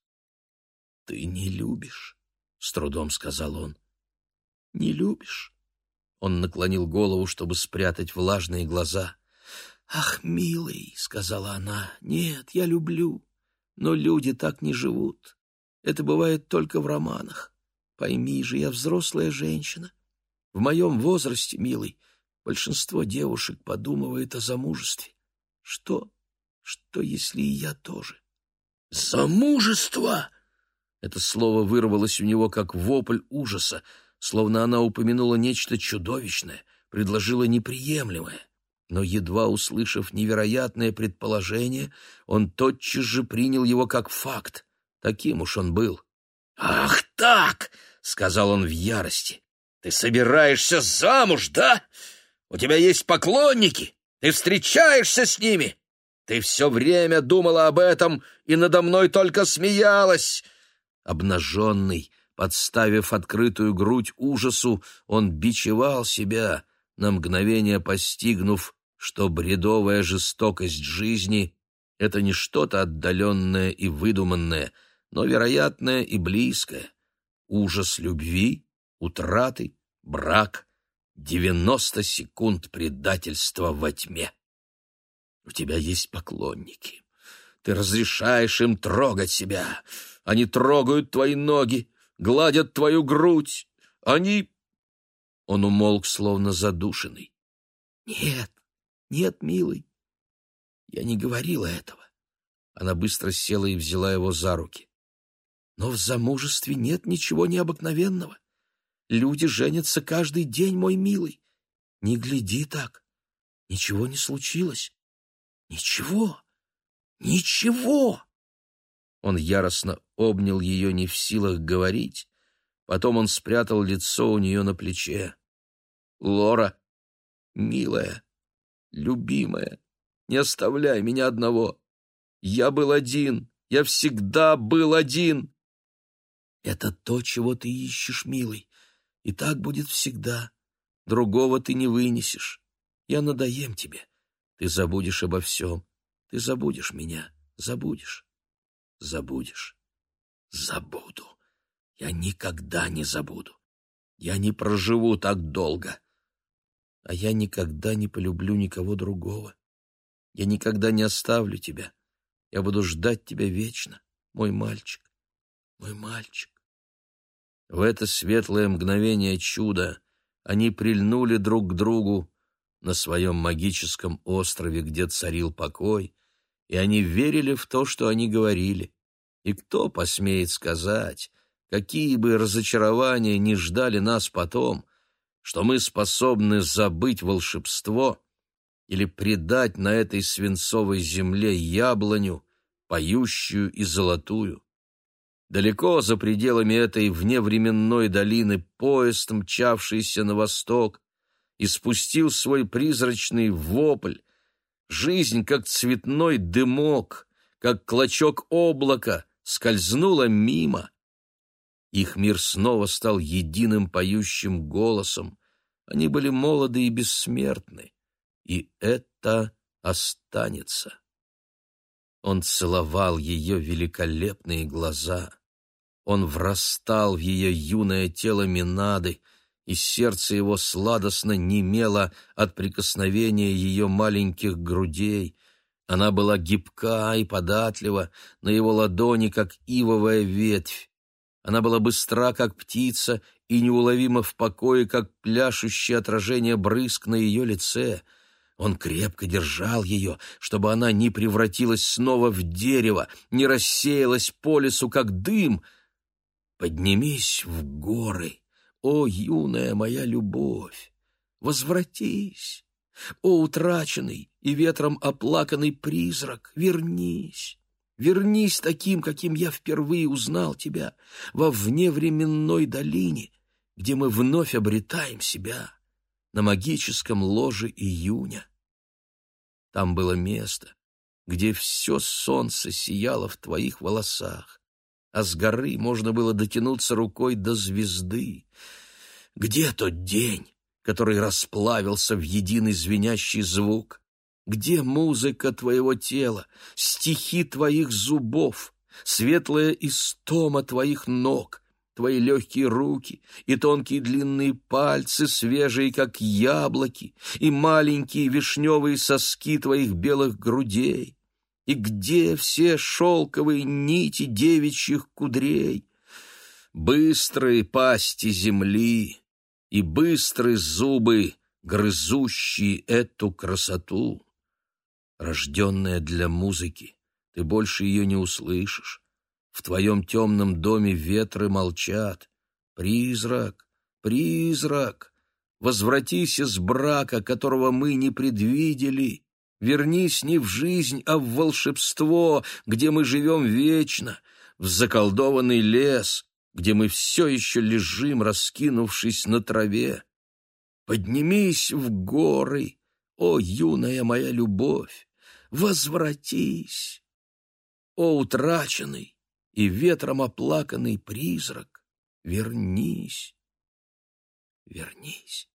«Ты не любишь», — с трудом сказал он. «Не любишь?» Он наклонил голову, чтобы спрятать влажные глаза. «Ах, милый», — сказала она, — «нет, я люблю, но люди так не живут. Это бывает только в романах. Пойми же, я взрослая женщина. В моем возрасте, милый, большинство девушек подумывает о замужестве. Что? Что, если и я тоже?» «Замужество!» Это слово вырвалось у него как вопль ужаса, словно она упомянула нечто чудовищное, предложила неприемлемое но, едва услышав невероятное предположение, он тотчас же принял его как факт. Таким уж он был. «Ах так!» — сказал он в ярости. «Ты собираешься замуж, да? У тебя есть поклонники? Ты встречаешься с ними? Ты все время думала об этом и надо мной только смеялась!» Обнаженный, подставив открытую грудь ужасу, он бичевал себя, на мгновение постигнув, что бредовая жестокость жизни — это не что-то отдаленное и выдуманное, но вероятное и близкое. Ужас любви, утраты, брак, девяносто секунд предательства во тьме. У тебя есть поклонники. Ты разрешаешь им трогать себя. Они трогают твои ноги, гладят твою грудь. Они... Он умолк, словно задушенный. Нет, «Нет, милый, я не говорила этого». Она быстро села и взяла его за руки. «Но в замужестве нет ничего необыкновенного. Люди женятся каждый день, мой милый. Не гляди так. Ничего не случилось. Ничего. Ничего!» Он яростно обнял ее, не в силах говорить, Потом он спрятал лицо у нее на плече. «Лора, милая, любимая, не оставляй меня одного. Я был один, я всегда был один». «Это то, чего ты ищешь, милый, и так будет всегда. Другого ты не вынесешь. Я надоем тебе. Ты забудешь обо всем. Ты забудешь меня, забудешь, забудешь, забуду». Я никогда не забуду. Я не проживу так долго. А я никогда не полюблю никого другого. Я никогда не оставлю тебя. Я буду ждать тебя вечно, мой мальчик, мой мальчик. В это светлое мгновение чуда они прильнули друг к другу на своем магическом острове, где царил покой, и они верили в то, что они говорили. И кто посмеет сказать, какие бы разочарования ни ждали нас потом, что мы способны забыть волшебство или предать на этой свинцовой земле яблоню, поющую и золотую. Далеко за пределами этой вневременной долины поезд, мчавшийся на восток, испустил свой призрачный вопль. Жизнь, как цветной дымок, как клочок облака, скользнула мимо, их мир снова стал единым поющим голосом. Они были молоды и бессмертны, и это останется. Он целовал ее великолепные глаза. Он врастал в ее юное тело Минады, и сердце его сладостно немело от прикосновения ее маленьких грудей. Она была гибка и податлива, на его ладони, как ивовая ветвь. Она была быстра, как птица, и неуловима в покое, как пляшущее отражение брызг на ее лице. Он крепко держал ее, чтобы она не превратилась снова в дерево, не рассеялась по лесу, как дым. Поднимись в горы, о, юная моя любовь! Возвратись, о, утраченный и ветром оплаканный призрак, вернись! Вернись таким, каким я впервые узнал тебя, во вневременной долине, где мы вновь обретаем себя, на магическом ложе июня. Там было место, где все солнце сияло в твоих волосах, а с горы можно было дотянуться рукой до звезды. Где тот день, который расплавился в единый звенящий звук, где музыка твоего тела, стихи твоих зубов, светлая истома твоих ног, твои легкие руки и тонкие длинные пальцы, свежие, как яблоки, и маленькие вишневые соски твоих белых грудей? И где все шелковые нити девичьих кудрей? Быстрые пасти земли и быстрые зубы, грызущие эту красоту рожденная для музыки. Ты больше ее не услышишь. В твоем темном доме ветры молчат. Призрак, призрак, возвратись из брака, которого мы не предвидели. Вернись не в жизнь, а в волшебство, где мы живем вечно, в заколдованный лес, где мы все еще лежим, раскинувшись на траве. Поднимись в горы, о, юная моя любовь! Возвратись! О, утраченный и ветром оплаканный призрак, вернись, вернись!